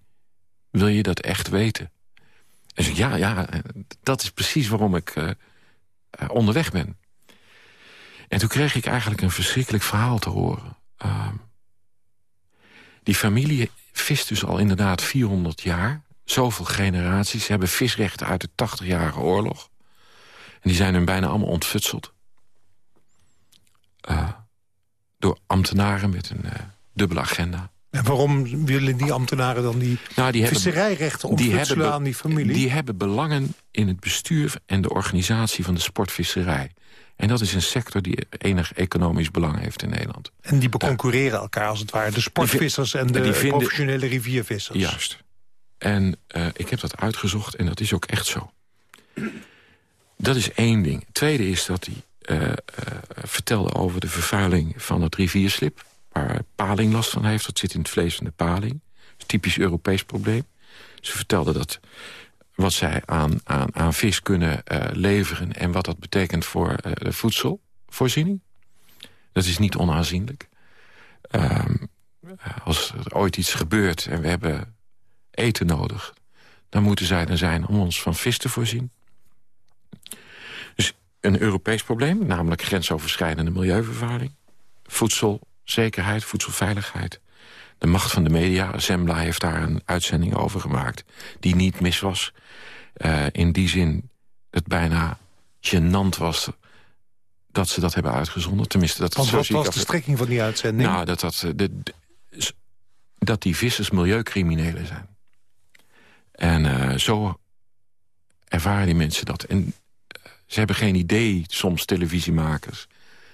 wil je dat echt weten? En zei ja, ja, dat is precies waarom ik uh, onderweg ben. En toen kreeg ik eigenlijk een verschrikkelijk verhaal te horen. Uh, die familie vist dus al inderdaad 400 jaar. Zoveel generaties. Hebben visrechten uit de 80-jarige oorlog. En die zijn hun bijna allemaal ontfutseld. Uh, door ambtenaren met een uh, dubbele agenda. En waarom willen die ambtenaren dan die, nou, die visserijrechten ontfutselen aan die familie? Die hebben belangen in het bestuur en de organisatie van de sportvisserij. En dat is een sector die enig economisch belang heeft in Nederland. En die beconcurreren elkaar als het ware. De sportvissers en de professionele riviervissers. Juist. En uh, ik heb dat uitgezocht en dat is ook echt zo. Dat is één ding. tweede is dat uh, vertelde over de vervuiling van het rivierslip... waar paling last van heeft. Dat zit in het vlees van de paling. Typisch Europees probleem. Ze vertelde dat wat zij aan, aan, aan vis kunnen uh, leveren... en wat dat betekent voor de voedselvoorziening. Dat is niet onaanzienlijk. Um, als er ooit iets gebeurt en we hebben eten nodig... dan moeten zij er zijn om ons van vis te voorzien. Een Europees probleem, namelijk grensoverschrijdende milieuvervuiling... voedselzekerheid, voedselveiligheid... De macht van de media, Zembla heeft daar een uitzending over gemaakt... die niet mis was. Uh, in die zin het bijna gênant was dat ze dat hebben uitgezonden. Tenminste, dat Want wat was de strekking van die uitzending? Nou, dat, dat, de, de, dat die vissers milieucriminelen zijn. En uh, zo ervaren die mensen dat. En ze hebben geen idee, soms televisiemakers...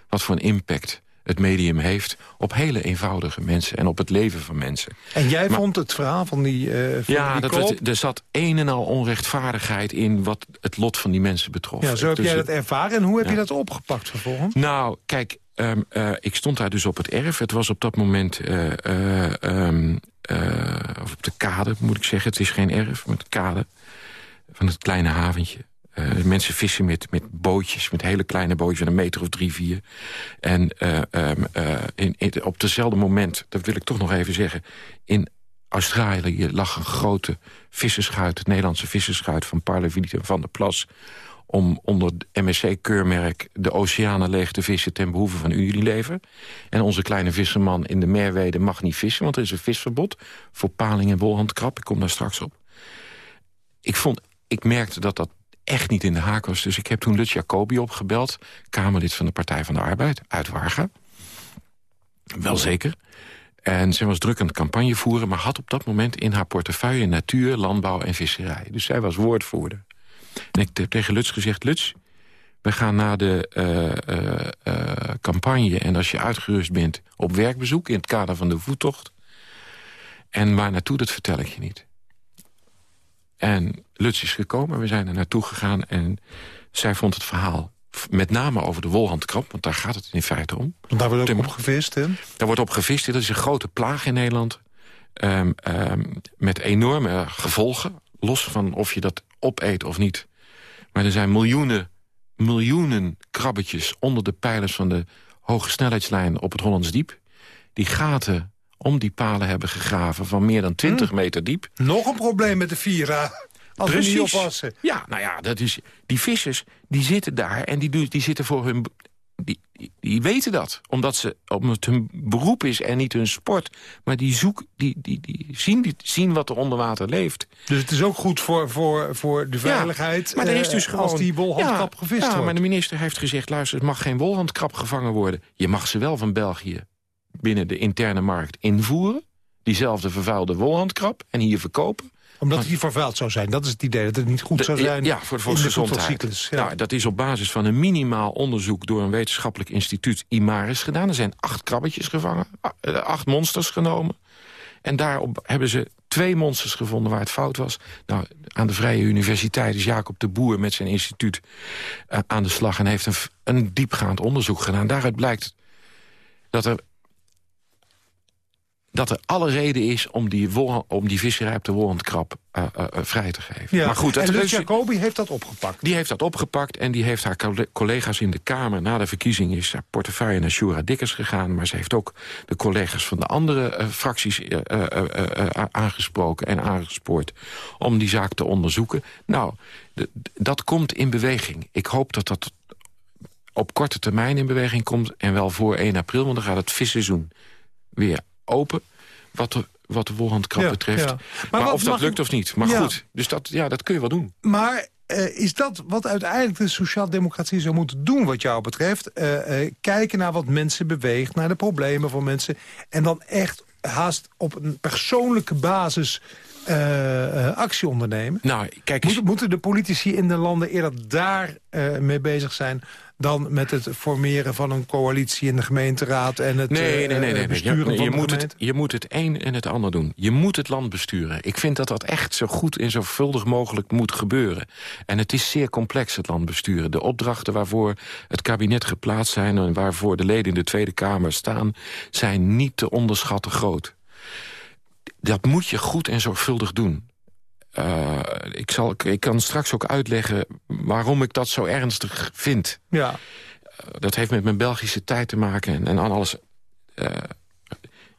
wat voor een impact het medium heeft op hele eenvoudige mensen en op het leven van mensen. En jij vond het verhaal van die uh, Ja, dat het, er zat een en al onrechtvaardigheid in wat het lot van die mensen betrof. Ja, zo heb dus jij dat ervaren en hoe heb je dat opgepakt vervolgens? Nou, kijk, um, uh, ik stond daar dus op het erf. Het was op dat moment... Uh, um, of op de kade, moet ik zeggen. Het is geen erf, maar de kade van het kleine haventje. Uh, mensen vissen met, met bootjes, met hele kleine bootjes van een meter of drie, vier. En uh, um, uh, in, op dezelfde moment, dat wil ik toch nog even zeggen... in Australië lag een grote vissenschuit, het Nederlandse vissenschuit... van Parleviet en Van der Plas om onder MSC-keurmerk de oceanen leeg te vissen... ten behoeve van Unilever. En onze kleine visserman in de Merwede mag niet vissen... want er is een visverbod voor paling en wolhandkrab. Ik kom daar straks op. Ik, vond, ik merkte dat dat echt niet in de haak was. Dus ik heb toen Lutz Jacobi opgebeld. Kamerlid van de Partij van de Arbeid, uit Warga. Wel zeker. En zij was druk aan het campagne voeren... maar had op dat moment in haar portefeuille natuur, landbouw en visserij. Dus zij was woordvoerder. En ik heb tegen Lutz gezegd... Lutz, we gaan na de uh, uh, uh, campagne... en als je uitgerust bent op werkbezoek... in het kader van de voettocht. En waar naartoe, dat vertel ik je niet. En Lutz is gekomen, we zijn er naartoe gegaan... en zij vond het verhaal met name over de wolhandkrab, want daar gaat het in feite om. Want daar wordt ook op gevist, hè? Daar wordt op gevist, dat is een grote plaag in Nederland. Um, um, met enorme gevolgen, los van of je dat opeet of niet. Maar er zijn miljoenen, miljoenen krabbetjes onder de pijlers van de hoge snelheidslijn op het Hollands Diep. Die gaten om die palen hebben gegraven van meer dan 20 hm. meter diep. Nog een probleem met de Vira. Als Precies. we niet oppassen. Ja, nou ja, dat is, die vissers die zitten daar en die, die zitten voor hun... Die, die, weten dat, omdat, ze, omdat het hun beroep is en niet hun sport. Maar die, zoek, die, die, die, zien, die zien wat er onder water leeft. Dus het is ook goed voor, voor, voor de veiligheid ja, maar er is dus gewoon, als die wolhandkrab ja, gevist ja, wordt. maar de minister heeft gezegd... luister, het mag geen wolhandkrab gevangen worden. Je mag ze wel van België binnen de interne markt invoeren. Diezelfde vervuilde wolhandkrab en hier verkopen omdat het hier vervuild zou zijn. Dat is het idee, dat het niet goed zou zijn Ja, voor de volksgezondheid. Ja. Nou, dat is op basis van een minimaal onderzoek... door een wetenschappelijk instituut IMARIS gedaan. Er zijn acht krabbetjes gevangen, eh, acht monsters genomen. En daarop hebben ze twee monsters gevonden waar het fout was. Nou, aan de Vrije Universiteit is Jacob de Boer met zijn instituut uh, aan de slag... en heeft een, een diepgaand onderzoek gedaan. Daaruit blijkt dat er dat er alle reden is om die, om die visserij op de wolhandkrab uh, uh, vrij te geven. Ja. Maar goed, en Lutz Jacobi heeft dat opgepakt? Die heeft dat opgepakt en die heeft haar collega's in de Kamer... na de verkiezing is haar portefeuille naar Shura Dikkers gegaan... maar ze heeft ook de collega's van de andere uh, fracties aangesproken en aangespoord... om die zaak te onderzoeken. Nou, dat komt in beweging. Ik hoop dat dat op korte termijn in beweging komt... en wel voor 1 april, want dan gaat het visseizoen weer open wat de, wat de wolhandkrab betreft. Maar, of dat lukt of niet. Maar goed, dus dat, ja, dat kun je wel doen. Maar uh, is dat wat uiteindelijk de sociaaldemocratie zou moeten doen wat jou betreft? Uh, uh, kijken naar wat mensen beweegt, naar de problemen van mensen... en dan echt haast op een persoonlijke basis actie ondernemen? Nou, kijk eens... moeten de politici in de landen eerder daar mee bezig zijn dan met het formeren van een coalitie in de gemeenteraad... en het nee, nee, nee, nee, nee. besturen je, van je de moet het, je moet het een en het ander doen. Je moet het land besturen. Ik vind dat dat echt zo goed en zo vuldig mogelijk moet gebeuren. En het is zeer complex, het land besturen. De opdrachten waarvoor het kabinet geplaatst zijn... en waarvoor de leden in de Tweede Kamer staan... zijn niet te onderschatten groot. Dat moet je goed en zorgvuldig doen. Uh, ik, zal, ik kan straks ook uitleggen waarom ik dat zo ernstig vind. Ja. Uh, dat heeft met mijn Belgische tijd te maken en, en alles. Uh,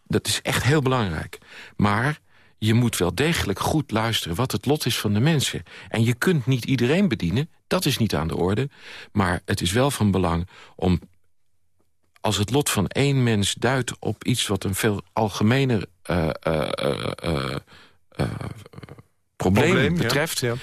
dat is echt heel belangrijk. Maar je moet wel degelijk goed luisteren wat het lot is van de mensen. En je kunt niet iedereen bedienen, dat is niet aan de orde. Maar het is wel van belang om... als het lot van één mens duidt op iets wat een veel algemener... Uh, uh, probleem, Probleem, betreft... ja.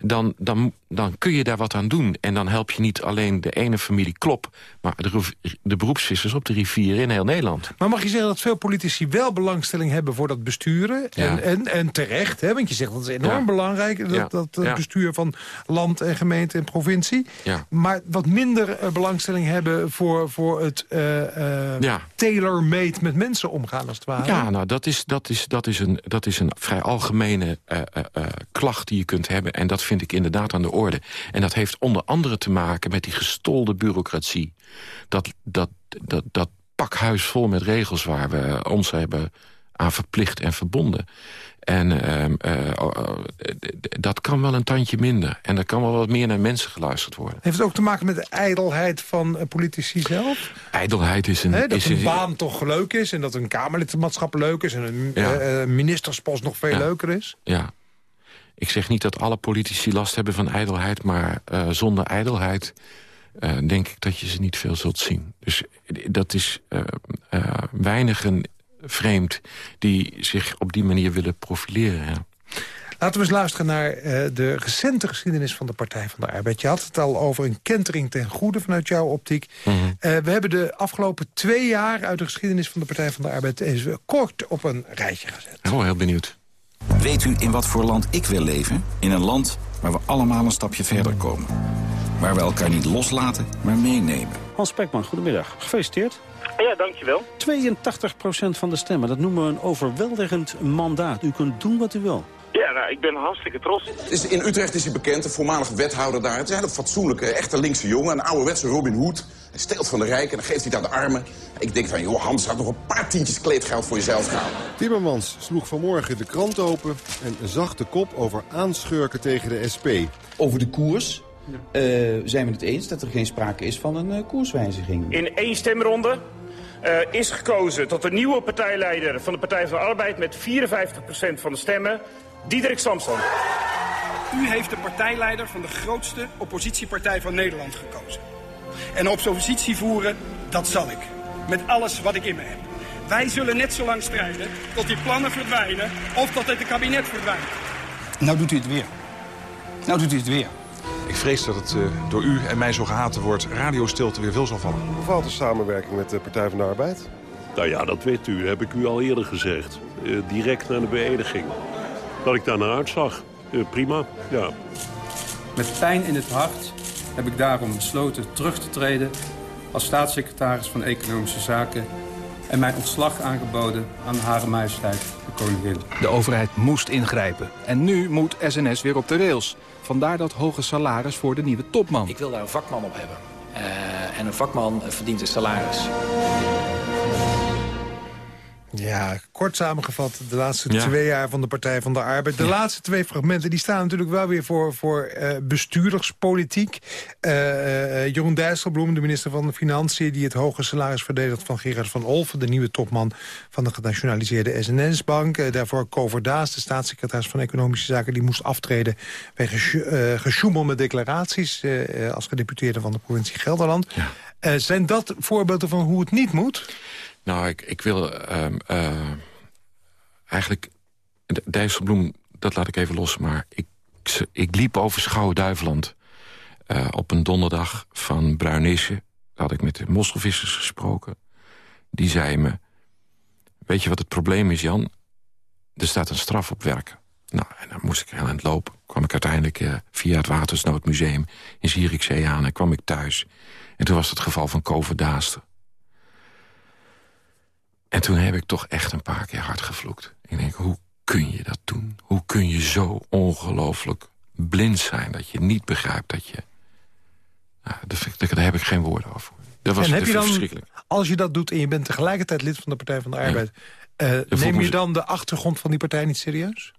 Dan, dan, dan kun je daar wat aan doen. En dan help je niet alleen de ene familie Klop... maar de, de beroepsvissers op de rivier in heel Nederland. Maar mag je zeggen dat veel politici wel belangstelling hebben voor dat besturen? Ja. En, en, en terecht, hè? want je zegt dat is enorm Ja. belangrijk... dat, Ja. dat het bestuur van land en gemeente en provincie. Maar wat minder eh, belangstelling hebben voor, voor het Ja. tailor-made met mensen omgaan, als het ware. Ja, nou, dat is, dat is, dat is, een, dat is een vrij algemene eh, klacht die je kunt hebben. En dat vind ik inderdaad aan de orde. En dat heeft onder andere te maken met die gestolde bureaucratie. Dat, dat, dat, dat pakhuis vol met regels waar we ons hebben aan verplicht en verbonden. En ehm, eh, oh, oh, dat kan wel een tandje minder. En er kan wel wat meer naar mensen geluisterd worden. Heeft het ook te maken met de ijdelheid van eh, politici zelf? Ijdelheid is een... Dat is een baan toch leuk is en dat een Kamerlidmaatschap leuk is... en een Ja. eh, ministerspost nog veel Ja. leuker is? Ja. Ik zeg niet dat alle politici last hebben van ijdelheid... maar eh, zonder ijdelheid eh, denk ik dat je ze niet veel zult zien. Dus eh, dat is eh, weinigen vreemd die zich op die manier willen profileren. Ja. Laten we eens luisteren naar de recente geschiedenis van de Partij van de Arbeid. Je had het al over een kentering ten goede vanuit jouw optiek. Mhm. We hebben de afgelopen twee jaar uit de geschiedenis van de Partij van de Arbeid... even kort op een rijtje gezet. Oh, heel benieuwd. Weet u in wat voor land ik wil leven? In een land waar we allemaal een stapje verder komen. Waar we elkaar niet loslaten, maar meenemen. Hans Spekman, goedemiddag. Gefeliciteerd. Ja, dankjewel. 82% van de stemmen, dat noemen we een overweldigend mandaat. U kunt doen wat u wil. Ja, nou, ik ben hartstikke trots. Is, in Utrecht is hij bekend, de voormalig wethouder daar. Het is een hele fatsoenlijke, echte linkse jongen. Een ouderwetse Robin Hood. Hij steelt van de rijken en dan geeft hij het aan de armen. Ik denk van, joh Hans, had nog een paar tientjes kleedgeld voor jezelf gaan. Timmermans sloeg vanmorgen de krant open en zag de kop over aanschurken tegen de SP. Over de koers eh, zijn we het eens dat er geen sprake is van een eh, koerswijziging. In één stemronde eh, is gekozen tot de nieuwe partijleider van de Partij van de Arbeid... met 54% van de stemmen, Diederik Samson. U heeft de partijleider van de grootste oppositiepartij van Nederland gekozen. En oppositie voeren, dat zal ik. Met alles wat ik in me heb. Wij zullen net zo lang strijden tot die plannen verdwijnen of tot het kabinet verdwijnt. Nou doet u het weer. Nou doet u het weer. Ik vrees dat het eh, door u en mij zo gehate wordt radiostilte weer veel zal vallen. Bevalt de samenwerking met de Partij van de Arbeid? Nou ja, dat weet u, heb ik u al eerder gezegd. Eh, direct na de beëdiging. Dat ik daarnaar uitzag. Eh, prima, ja. Met pijn in het hart heb ik daarom besloten terug te treden... als staatssecretaris van Economische Zaken... en mijn ontslag aangeboden aan Hare Majesteit de Koningin. De overheid moest ingrijpen. En nu moet SNS weer op de rails. Vandaar dat hoge salaris voor de nieuwe topman. Ik wil daar een vakman op hebben. Uh, en een vakman verdient een salaris. Ja, kort samengevat, de laatste Ja. twee jaar van de Partij van de Arbeid. De laatste twee fragmenten die staan natuurlijk wel weer voor, voor eh, bestuurderspolitiek. Eh, eh, Jeroen Dijsselbloem, de minister van Financiën... die het hoge salaris verdedigt van Gerard van Olven... de nieuwe topman van de genationaliseerde SNS-bank. Daarvoor Kover Daas, de staatssecretaris van Economische Zaken... die moest aftreden wegens met declaraties... als gedeputeerde van de provincie Gelderland. Zijn dat voorbeelden van hoe het niet moet? Nou, ik, ik wil ehm, eh, eigenlijk... D- Dijsselbloem, dat laat ik even los, maar ik, ik liep over Schouwen-Duiveland... eh, op een donderdag van Bruinisse. Had ik met de mosselvissers gesproken. Die zei me... Weet je wat het probleem is, Jan? Er staat een straf op werken. Nou, en dan moest ik heel aan het lopen. kwam ik uiteindelijk eh, via het Watersnoodmuseum in Zierikzee aan... en kwam ik thuis. En toen was het geval van Kover Daaster. En toen heb ik toch echt een paar keer hard gevloekt. Ik denk, hoe kun je dat doen? Hoe kun je zo ongelooflijk blind zijn... dat je niet begrijpt dat je... Nou, daar, heb ik geen woorden over. Dat was en heb je dan, verschrikkelijk. als je dat doet en je bent tegelijkertijd lid van de Partij van de Arbeid... Ja. Uh, neem je dan de achtergrond van die partij niet serieus?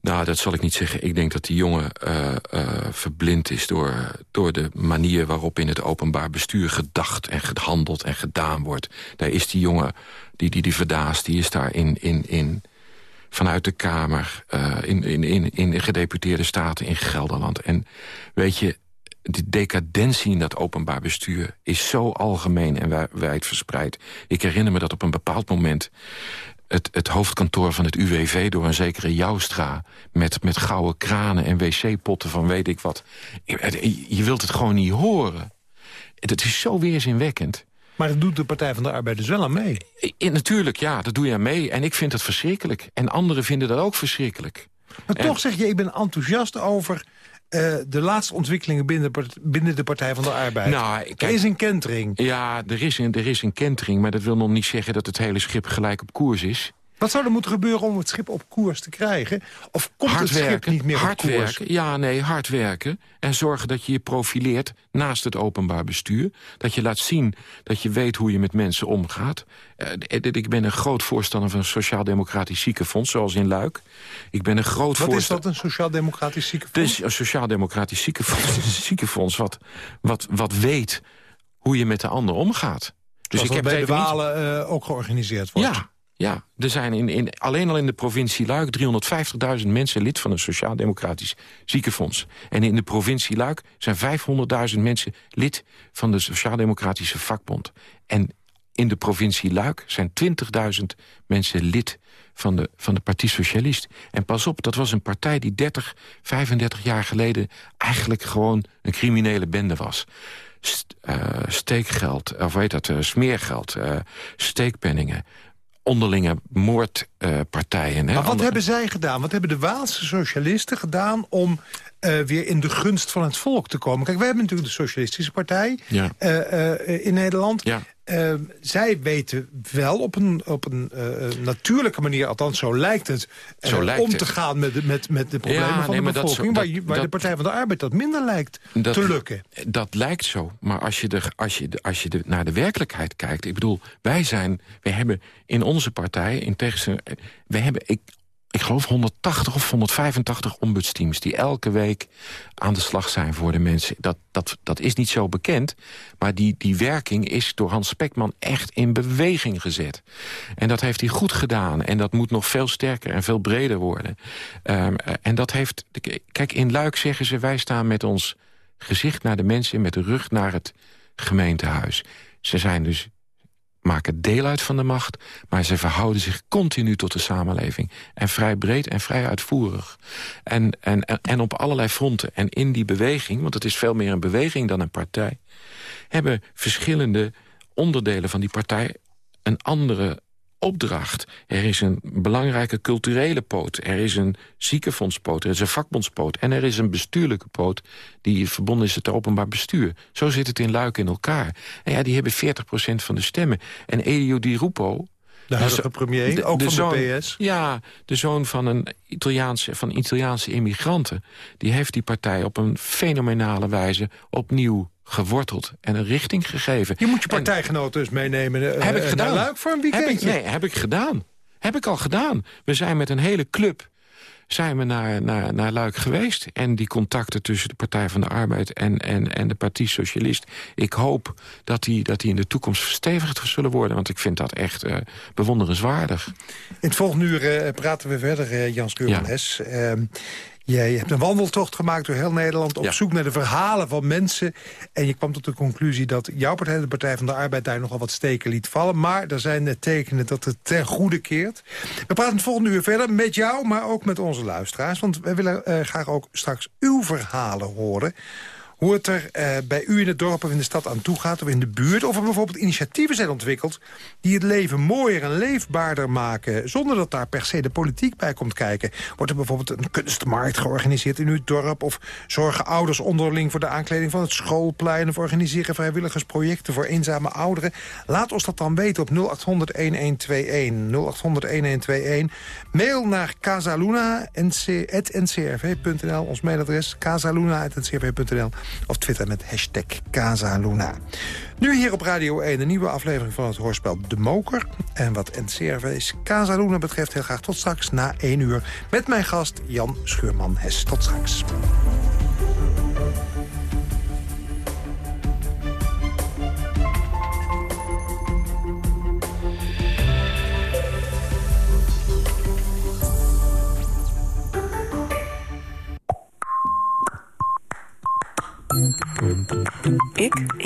Nou, dat zal ik niet zeggen. Ik denk dat die jongen uh, uh, verblind is door, door de manier waarop in het openbaar bestuur gedacht en gehandeld en gedaan wordt. Daar is die jongen, die, die, die verdaast, die is daar in, in, in, vanuit de Kamer, uh, in, in, in, in gedeputeerde staten in Gelderland. En weet je, de decadentie in dat openbaar bestuur is zo algemeen en wijd verspreid. Ik herinner me dat op een bepaald moment het, het hoofdkantoor van het UWV door een zekere Joustra... met, met gouden kranen en wc-potten van weet ik wat. Je, wilt het gewoon niet horen. Het is zo weerzinwekkend. Maar dat doet de Partij van de Arbeid dus wel aan mee. Natuurlijk, ja, dat doe je aan mee. En ik vind het verschrikkelijk. En anderen vinden dat ook verschrikkelijk. Maar toch zeg je, ik ben enthousiast over uh, de laatste ontwikkelingen binnen de, binnen de Partij van de Arbeid. Nou, kijk, er is een kentering. Ja, er is een, er is een kentering, maar dat wil nog niet zeggen... dat het hele schip gelijk op koers is. Wat zou er moeten gebeuren om het schip op koers te krijgen? Of komt hard het schip niet meer hard op koers? Werken, ja, nee, hard werken. En zorgen dat je je profileert naast het openbaar bestuur. Dat je laat zien dat je weet hoe je met mensen omgaat. Uh, ik ben een groot voorstander van een sociaal-democratisch ziekenfonds, zoals in Luik. Ik ben een groot wat is dat, een sociaal-democratisch ziekenfonds? Dus een sociaal-democratisch ziekenfonds <laughs> is een ziekenfonds wat, wat, wat weet hoe je met de ander omgaat. Dus ik heb bij de Walen niet... uh, ook georganiseerd wordt. Ja, ja, er zijn in, in, alleen al in de provincie Luik 350.000 mensen lid van een sociaal-democratisch ziekenfonds. En in de provincie Luik zijn 500.000 mensen lid van de sociaal-democratische vakbond. En in de provincie Luik zijn 20.000 mensen lid van de, van de Partij Socialist. En pas op, dat was een partij die 30, 35 jaar geleden... eigenlijk gewoon een criminele bende was. Uh, steekgeld, of weet dat, uh, smeergeld, uh, steekpenningen onderlinge moordpartijen. Maar wat hebben zij gedaan? Wat hebben de Waalse socialisten gedaan om uh, weer in de gunst van het volk te komen? Kijk, wij hebben natuurlijk de Socialistische Partij ja. uh, in Nederland. Ja. Zij weten wel op een, op een natuurlijke manier, althans zo lijkt het... Zo lijkt om het. te gaan met de, met, met de problemen Ja, van nee, de dat bevolking... waar, dat- waar de Partij van de Arbeid dat minder lijkt Dat- te lukken. Dat lijkt zo, maar als je, de, als je, de, als je de, naar de werkelijkheid kijkt... ik bedoel, wij zijn, wij hebben in onze partij, in tegenstelling... wij hebben, ik, geloof 180 of 185 ombudsteams... die elke week aan de slag zijn voor de mensen. Dat, dat, dat is niet zo bekend, maar die, die werking is door Hans Spekman echt in beweging gezet. En dat heeft hij goed gedaan. En dat moet nog veel sterker en veel breder worden. Um, en dat heeft... Kijk, in Luik zeggen ze, wij staan met ons gezicht naar de mensen... met de rug naar het gemeentehuis. Ze zijn dus maken deel uit van de macht... maar ze verhouden zich continu tot de samenleving. En vrij breed en vrij uitvoerig. En, en, en, op allerlei fronten. En in die beweging, want het is veel meer een beweging dan een partij... hebben verschillende onderdelen van die partij een andere opdracht. Er is een belangrijke culturele poot. Er is een ziekenfondspoot. Er is een vakbondspoot. En er is een bestuurlijke poot die verbonden is met het openbaar bestuur. Zo zit het in Luik in elkaar. En ja, die hebben 40% van de stemmen. En Elio Di Rupo... De huidige premier, ook van de PS. Ja, de zoon van een Italiaanse, van Italiaanse immigranten. Die heeft die partij op een fenomenale wijze opnieuw geworteld en een richting gegeven. Je moet je partijgenoten dus meenemen uh, heb ik naar gedaan. Luik voor een Heb ik, weekendje. nee, heb ik gedaan. Heb ik al gedaan. We zijn met een hele club zijn we naar, naar, naar Luik geweest. En die contacten tussen de Partij van de Arbeid en, en, en de Partij Socialist... ik hoop dat die, dat die in de toekomst verstevigd zullen worden. Want ik vind dat echt uh, bewonderenswaardig. In het volgende uur uh, praten we verder, uh, Jans Keurnes. Ja. Jij hebt een wandeltocht gemaakt door heel Nederland... op Ja. zoek naar de verhalen van mensen. En je kwam tot de conclusie dat jouw partij, de Partij van de Arbeid... daar nogal wat steken liet vallen. Maar er zijn eh, tekenen dat het ten goede keert. We praten het volgende uur verder met jou, maar ook met onze luisteraars. Want wij willen uh, graag ook straks uw verhalen horen Hoe het er eh, bij u in het dorp of in de stad aan toe gaat of in de buurt. Of er bijvoorbeeld initiatieven zijn ontwikkeld die het leven mooier en leefbaarder maken. Zonder dat daar per se de politiek bij komt kijken. Wordt er bijvoorbeeld een kunstmarkt georganiseerd in uw dorp? Of zorgen ouders onderling voor de aankleding van het schoolplein? Of organiseren vrijwilligersprojecten voor eenzame ouderen? Laat ons dat dan weten op 0800 1121. 0800 1121. Mail naar casaluna.ncrv.nl. Ons mailadres casaluna.ncrv.nl. Of twitter met hashtag Casaluna. Nu hier op Radio 1 een nieuwe aflevering van het hoorspel De Moker. En wat NCRV's Casaluna betreft heel graag tot straks na 1 uur... met mijn gast Jan Schuurman-Hes. Tot straks.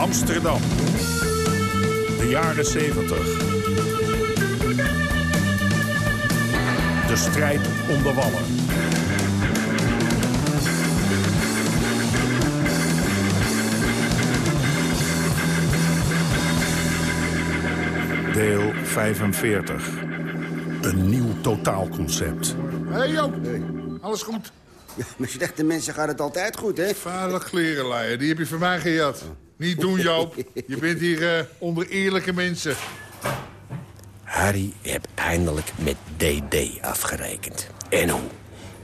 Amsterdam. De jaren 70. De strijd om de wallen. Deel 45. Een nieuw totaalconcept. Hé hey Joop, alles goed? Ja, met slechte mensen gaat het altijd goed, hè? Vuile klerenleier, die heb je van mij gejat. Niet doen, Joop. Je bent hier uh, onder eerlijke mensen. Harry heb eindelijk met DD afgerekend. En hoe?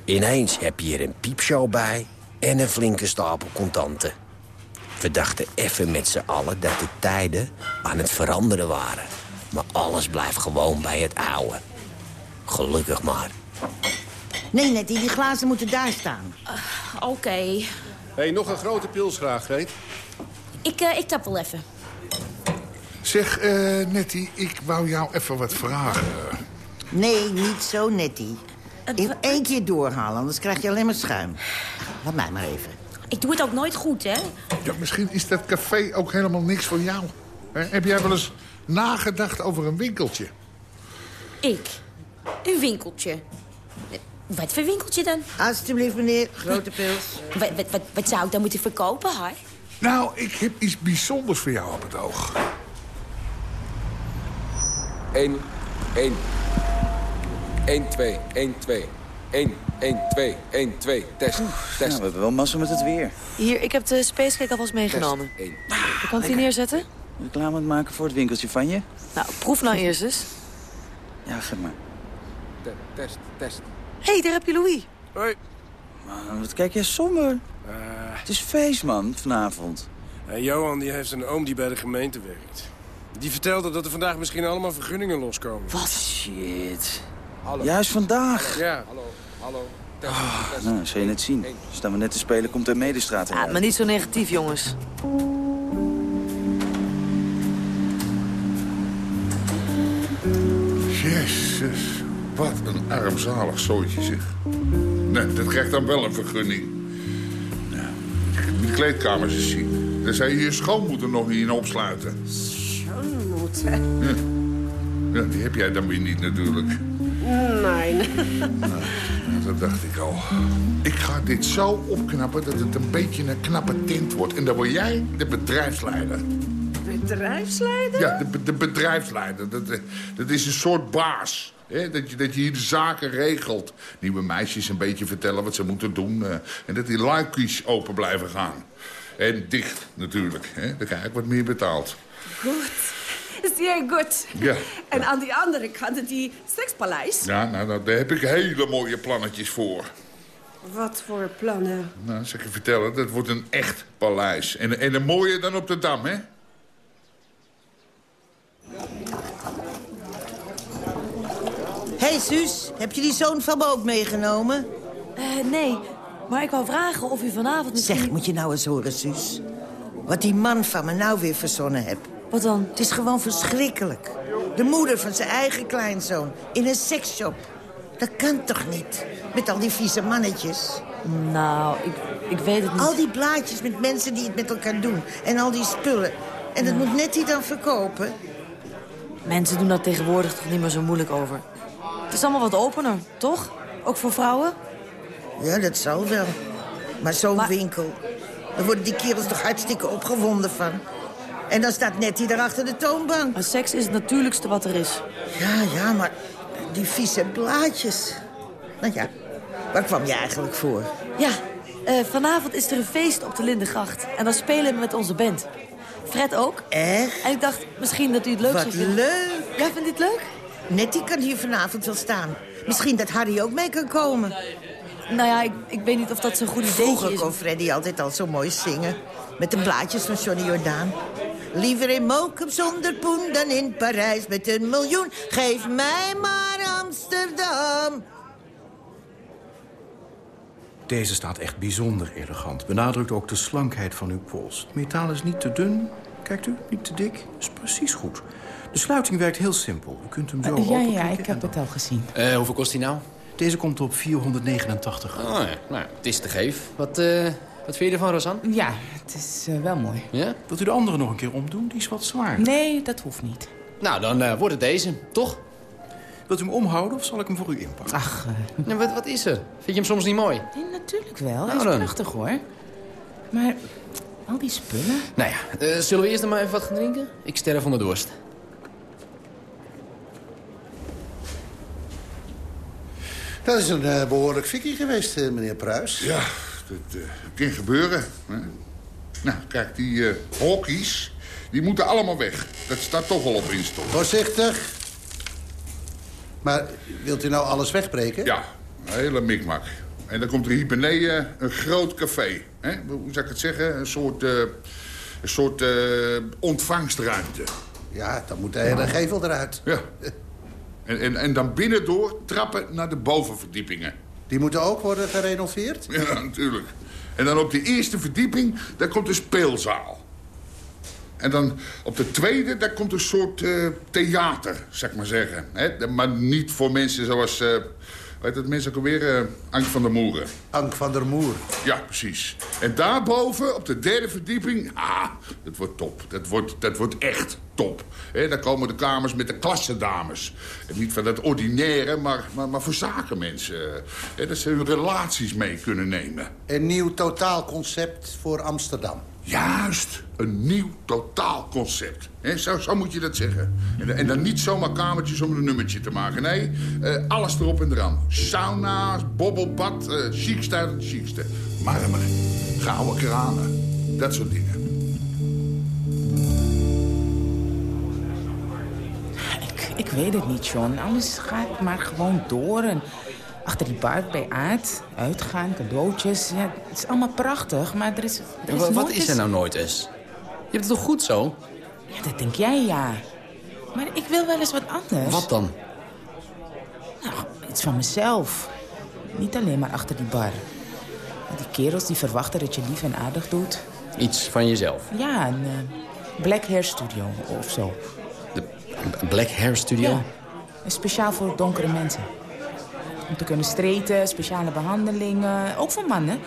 Ineens heb je er een piepshow bij en een flinke stapel contanten. We dachten even met z'n allen dat de tijden aan het veranderen waren. Maar alles blijft gewoon bij het oude. Gelukkig maar. Nee, Nettie, die glazen moeten daar staan. Uh, Oké. Okay. hey, nog een grote pils graag, Greet. Ik, uh, ik tap wel even. Zeg, uh, Nettie, ik wou jou even wat vragen. Nee, niet zo, Nettie. Uh, Eén keer doorhalen, anders krijg je alleen maar schuim. Laat mij maar even. Ik doe het ook nooit goed, hè? Ja, misschien is dat café ook helemaal niks voor jou. He? Heb jij wel eens nagedacht over een winkeltje? Ik? Een winkeltje? Wat voor winkeltje dan? Alsjeblieft, meneer. Grote pils. Wat, wat, wat, wat zou ik dan moeten verkopen, hè? Nou, ik heb iets bijzonders voor jou op het oog. 1, 1. 1, 2, 1, 2. 1, 1, 2, 1, 2. Test, test. Nou, we hebben wel massa met het weer. Hier, ik heb de spacecake alvast meegenomen. Test, 1. Je kan het hier neerzetten? Reclame aan het maken voor het winkeltje van je? Nou, proef nou eerst eens. Ja, geef maar. Test, test. Hé, hey, daar heb je Louis. Hoi. Man, wat kijk jij somber. Uh, het is feest, man, vanavond. Uh, Johan die heeft een oom die bij de gemeente werkt. Die vertelde dat er vandaag misschien allemaal vergunningen loskomen. Wat? Shit. Hallo. Juist vandaag. Ja. Hallo, hallo. Test, oh, test. Nou, zal je net zien. Staan we net te spelen, komt er medestraat. Ja, maar niet zo negatief, jongens. Jezus, wat een armzalig zooitje, zeg. Nee, dat krijgt dan wel een vergunning. Die kleedkamers eens zien. Daar zou je je schoonmoeder nog niet in opsluiten. Schoonmoeder? Ja. ja, die heb jij dan weer niet natuurlijk. Nee. <laughs> Nou, dat dacht ik al. Ik ga dit zo opknappen dat het een beetje een knappe tint wordt. En dan word jij de bedrijfsleider. Bedrijfsleider? Ja, de, de bedrijfsleider. Dat, dat is een soort baas. He, dat, je, dat je hier de zaken regelt. Nieuwe meisjes een beetje vertellen wat ze moeten doen. Uh, en dat die luikjes open blijven gaan. En dicht natuurlijk. He. Dan krijg ik wat meer betaald. Goed. Zeer goed. Ja. En aan die andere kant die sekspaleis. Ja, nou, daar heb ik hele mooie plannetjes voor. Wat voor plannen? Nou, zal ik je vertellen, dat wordt een echt paleis. En, en een mooie dan op de Dam, hè? Hey, Suus, heb je die zoon van me ook meegenomen? Uh, nee, Maar ik wou vragen of u vanavond misschien... Zeg, moet je nou eens horen, Suus. Wat die man van me nou weer verzonnen hebt. Wat dan? Het is gewoon verschrikkelijk. De moeder van zijn eigen kleinzoon in een seksshop. Dat kan toch niet? Met al die vieze mannetjes. Nou, ik, ik weet het niet. Al die blaadjes met mensen die het met elkaar doen. En al die spullen. En dat moet net die dan verkopen. Mensen doen daar tegenwoordig toch niet meer zo moeilijk over. Het is allemaal wat opener, toch? Ook voor vrouwen? Ja, dat zal wel. Maar zo'n winkel, daar worden die kerels toch hartstikke opgewonden van. En dan staat Nettie daar achter de toonbank. Maar seks is het natuurlijkste wat er is. Ja, ja, maar die vieze blaadjes. Nou ja, waar kwam je eigenlijk voor? Ja, eh, vanavond is er een feest op de Lindengracht. En dan spelen we met onze band. Fred ook. Echt? En ik dacht misschien dat u het leuk Wat zou vinden. leuk. Ja, vindt het leuk? Nettie kan hier vanavond wel staan. Misschien dat Harry ook mee kan komen. Nou ja, ik, ik weet niet of dat zo'n goed idee Vroeger is. kon Freddy altijd al zo mooi zingen. Met de blaadjes van Johnny Jordaan. Liever in Mokum zonder poen dan in Parijs met een miljoen. Geef mij maar Amsterdam. Deze staat echt bijzonder elegant. Benadrukt ook de slankheid van uw pols. Het metaal is niet te dun, kijkt u, niet te dik. Is precies goed. De sluiting werkt heel simpel. U kunt hem zo Eh, ja, openklikken ja, ik heb dan- het al gezien. Eh, hoeveel kost die nou? Deze komt op 489. Oh ja, nou, het is te geef. Wat, eh, wat vind je ervan, Rosanne? Ja, het is wel mooi. Ja? Wilt u de andere nog een keer omdoen? Die is wat zwaar. Nee, dat hoeft niet. Nou, dan eh, wordt het deze, toch? Wilt u hem omhouden of zal ik hem voor u inpakken? Ach, Nou, wat, wat is er? Vind je hem soms niet mooi? nee, natuurlijk wel. Nou Hij is dan. prachtig, hoor. Maar al die spullen... Nou ja, eh, zullen we eerst nog maar even wat gaan drinken? Ik sterf van de dorst. Dat is een eh, behoorlijk fikkie geweest, eh, meneer Pruis. Ja, dat kan gebeuren. Hè? Nou, kijk, die eh hockey's, die moeten allemaal weg. Dat staat toch al op instop. Voorzichtig. Maar wilt u nou alles wegbreken? Ja, een hele mikmak. En dan komt er hier beneden een groot café. Hè? Hoe zou ik het zeggen? Een soort, eh, een soort eh, ontvangstruimte. Ja, dan moet de hele gevel eruit. Ja. En, en, en dan binnendoor trappen naar de bovenverdiepingen. Die moeten ook worden gerenoveerd? Ja, natuurlijk. En dan op de eerste verdieping, daar komt een speelzaal. En dan op de tweede, daar komt een soort eh, theater, zeg maar zeggen. Hè? Maar niet voor mensen zoals, het mensen ook alweer, eh, Ank van der Moeren. Ank van der Moer. Ja, precies. En daarboven, op de derde verdieping, ah, dat wordt top. Dat wordt, dat wordt echt top. Hè, daar komen de kamers met de klassendames. En niet van dat ordinaire, maar, maar, maar voor zakenmensen. Hè, dat ze hun relaties mee kunnen nemen. Een nieuw totaalconcept voor Amsterdam. Juist, een nieuw totaalconcept. Zo, zo moet je dat zeggen. En, en dan niet zomaar kamertjes om een nummertje te maken. Nee, eh, alles erop en eraan. Sauna's, bobbelbad, eh chicste uit het chicste. Marmer, gouden kranen, dat soort dingen. Ik, ik weet het niet, John. Alles gaat maar gewoon door. En achter die bar bij Aard, uitgaan, cadeautjes. Ja, het is allemaal prachtig, maar er is, er is Wat, is er nou nooit eens? Je hebt het toch goed zo? Ja, dat denk jij, ja. Maar ik wil wel eens wat anders. Wat dan? Nou, iets van mezelf. Niet alleen maar achter die bar. Die kerels die verwachten dat je lief en aardig doet. Iets van jezelf. Ja, een eh, black hair studio of zo. Een Black Hair Studio? Ja, speciaal voor donkere mensen. Om te kunnen streten, speciale behandelingen. Ook voor mannen.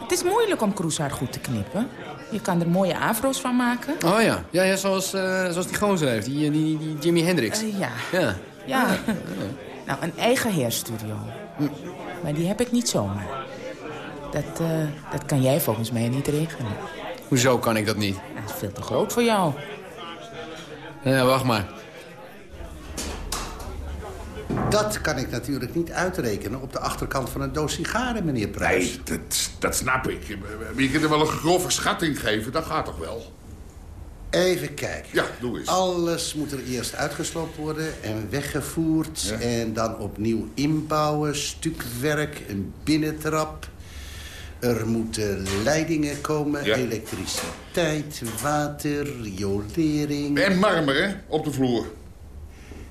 Het is moeilijk om kroeshaar goed te knippen. Je kan er mooie afro's van maken. Oh ja, ja, ja zoals, eh, zoals die gozer heeft, die, die, die Jimi Hendrix. Eh, ja. Ja. Ja. Nou, een eigen hairstudio. Maar die heb ik niet zomaar. Dat, eh, dat kan jij volgens mij niet regelen. Hoezo kan ik dat niet? Dat is veel te groot voor jou. Ja, wacht maar. Dat kan ik natuurlijk niet uitrekenen op de achterkant van een doos sigaren, meneer Pruis. Nee, dat, dat snap ik. Maar je kunt er wel een grove schatting geven, dat gaat toch wel? Even kijken. Ja, doe eens. Alles moet er eerst uitgesloopt worden en weggevoerd. En dan opnieuw inbouwen, stukwerk, een binnentrap. Er moeten leidingen komen, elektriciteit, water, riolering. En marmer, hè, op de vloer.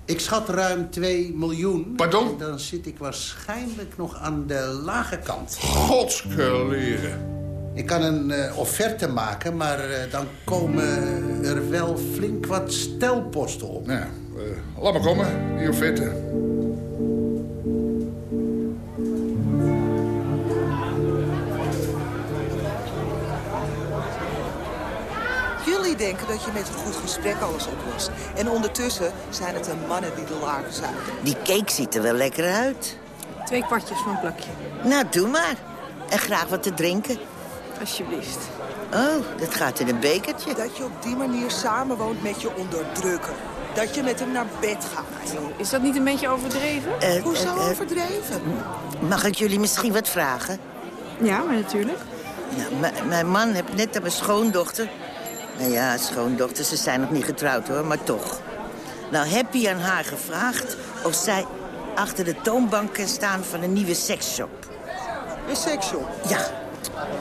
Ik schat ruim 2 miljoen. Pardon? En dan zit ik waarschijnlijk nog aan de lage kant. Godskeleren. Ik kan een eh, offerte maken, maar eh, dan komen er wel flink wat stelposten op. Nou, eh, laat maar komen, die offerte. Denken dat je met een goed gesprek alles oplost. En ondertussen zijn het de mannen die de lagen zuigen. Die cake ziet er wel lekker uit. Twee kwartjes voor een plakje. Nou, doe maar. En graag wat te drinken. Alsjeblieft. Oh, dat gaat in een bekertje. Dat je op die manier samenwoont met je onderdrukker. Dat je met hem naar bed gaat. Is dat niet een beetje overdreven? Eh, Hoezo eh, eh, overdreven? Mag ik jullie misschien wat vragen? Ja, maar natuurlijk. Ja, m- mijn man heeft net aan mijn schoondochter... Nou ja, schoondochters, ze zijn nog niet getrouwd hoor, maar toch. Nou heb je aan haar gevraagd of zij achter de toonbank kan staan van een nieuwe seksshop. Een seksshop? Ja.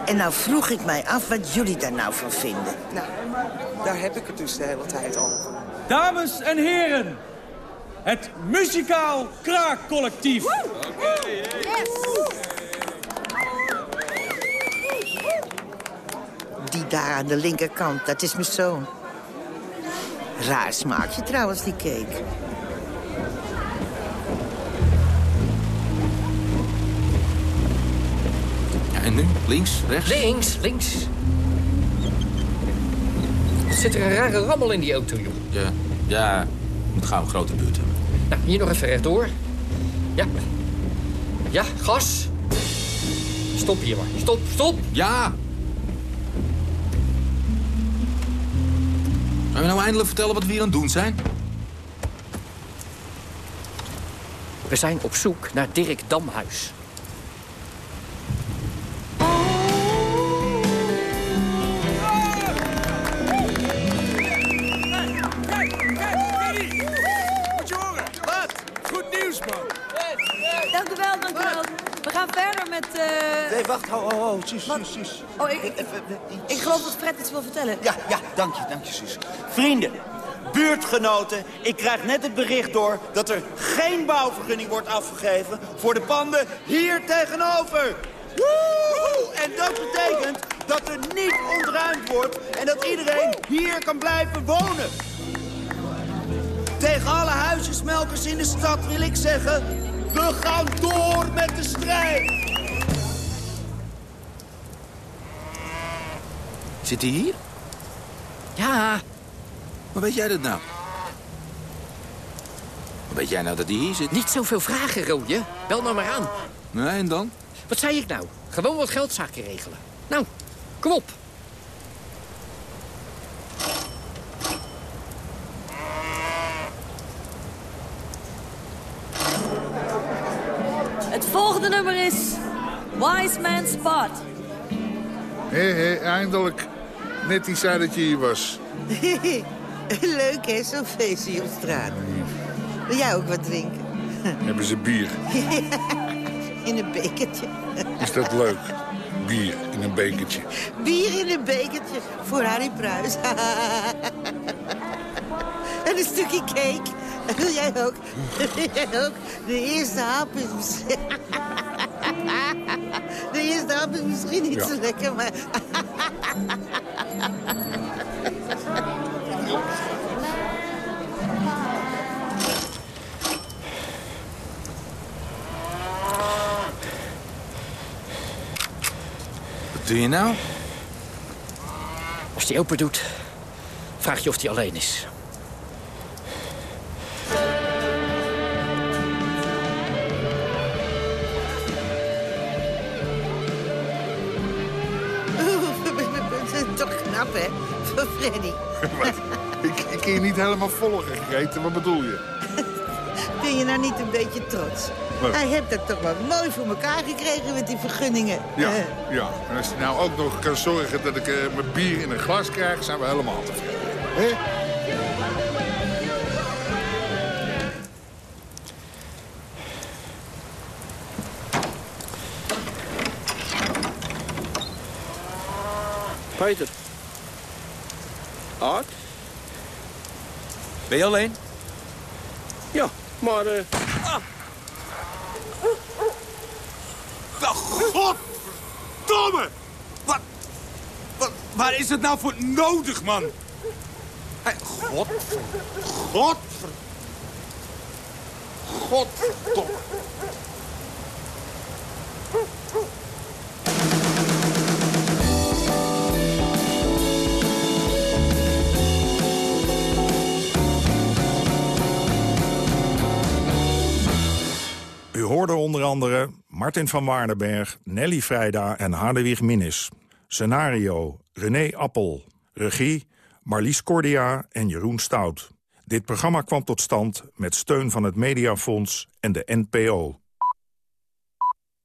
En nou vroeg ik mij af wat jullie daar nou van vinden. Nou, daar heb ik het dus de hele tijd over. Dames en heren, het muzikaal kraakcollectief. Die daar aan de linkerkant, dat is mijn zoon. Raar smaakje trouwens, die cake. Ja, en nu? Links, rechts? Links, links. Er zit er een rare rammel in die auto, joh. Ja, ja. Moet gauw een grote buurt hebben. Nou, hier nog even rechtdoor. Ja. Ja, gas. Stop hier maar. Stop, stop. Ja! Gaan we nou eindelijk vertellen wat we hier aan het doen zijn? We zijn op zoek naar Dirk Damhuis. Met... eh, Nee, wacht, ho, ho, ho, Suus? Suus, Suus. Oh, ik, ik, ik geloof dat Fred iets wil vertellen. Ja, ja, dank je, dank je, Suus. Vrienden, buurtgenoten, ik krijg net het bericht door... dat er geen bouwvergunning wordt afgegeven voor de panden hier tegenover. Woehoe! En dat betekent dat er niet ontruimd wordt... en dat iedereen hier kan blijven wonen. Tegen alle huisjesmelkers in de stad wil ik zeggen... we gaan door met de strijd. Zit hij hier? Ja. Hoe weet jij dat nou? Hoe weet jij nou dat hij hier zit? Niet zoveel vragen, Rooie. Bel nou maar aan. Nee, en dan? Wat zei ik nou? Gewoon wat geldzaken regelen. Nou, kom op. Het volgende nummer is Wise Man Spot. Hé, hé, eindelijk. Net die zei dat je hier was. <laughs> Leuk hè, zo'n feestje op straat. Wil jij ook wat drinken? <laughs> Hebben ze bier? In een bekertje. Is dat leuk? Bier in een bekertje. Bier in een bekertje voor Harry Pruis. <laughs> en een stukje cake. Wil jij ook? Wil jij ook? De eerste hap is. De eerste hap is misschien niet Ja. zo lekker, maar... Wat doe je nou? Als die open doet, vraag je of hij alleen is. <laughs> ik, ik kan je niet helemaal volgen gegeten. Wat bedoel je? <laughs> Ben je nou niet een beetje trots? Wat? Hij heeft dat toch wel mooi voor elkaar gekregen met die vergunningen. Ja, Eh, ja. En als hij nou ook nog kan zorgen dat ik eh, mijn bier in een glas krijg... zijn we helemaal tevreden. Hè? Peter. Ben je alleen? Ja, maar... eh Oh, goddomme! Wat, wat, waar is het nou voor nodig, man? Hey, god, god, goddomme. Andere Martin van Waardenberg, Nelly Vrijda en Hadewig Minnis. Scenario René Appel. Regie Marlies Cordia en Jeroen Stout. Dit programma kwam tot stand met steun van het Mediafonds en de NPO.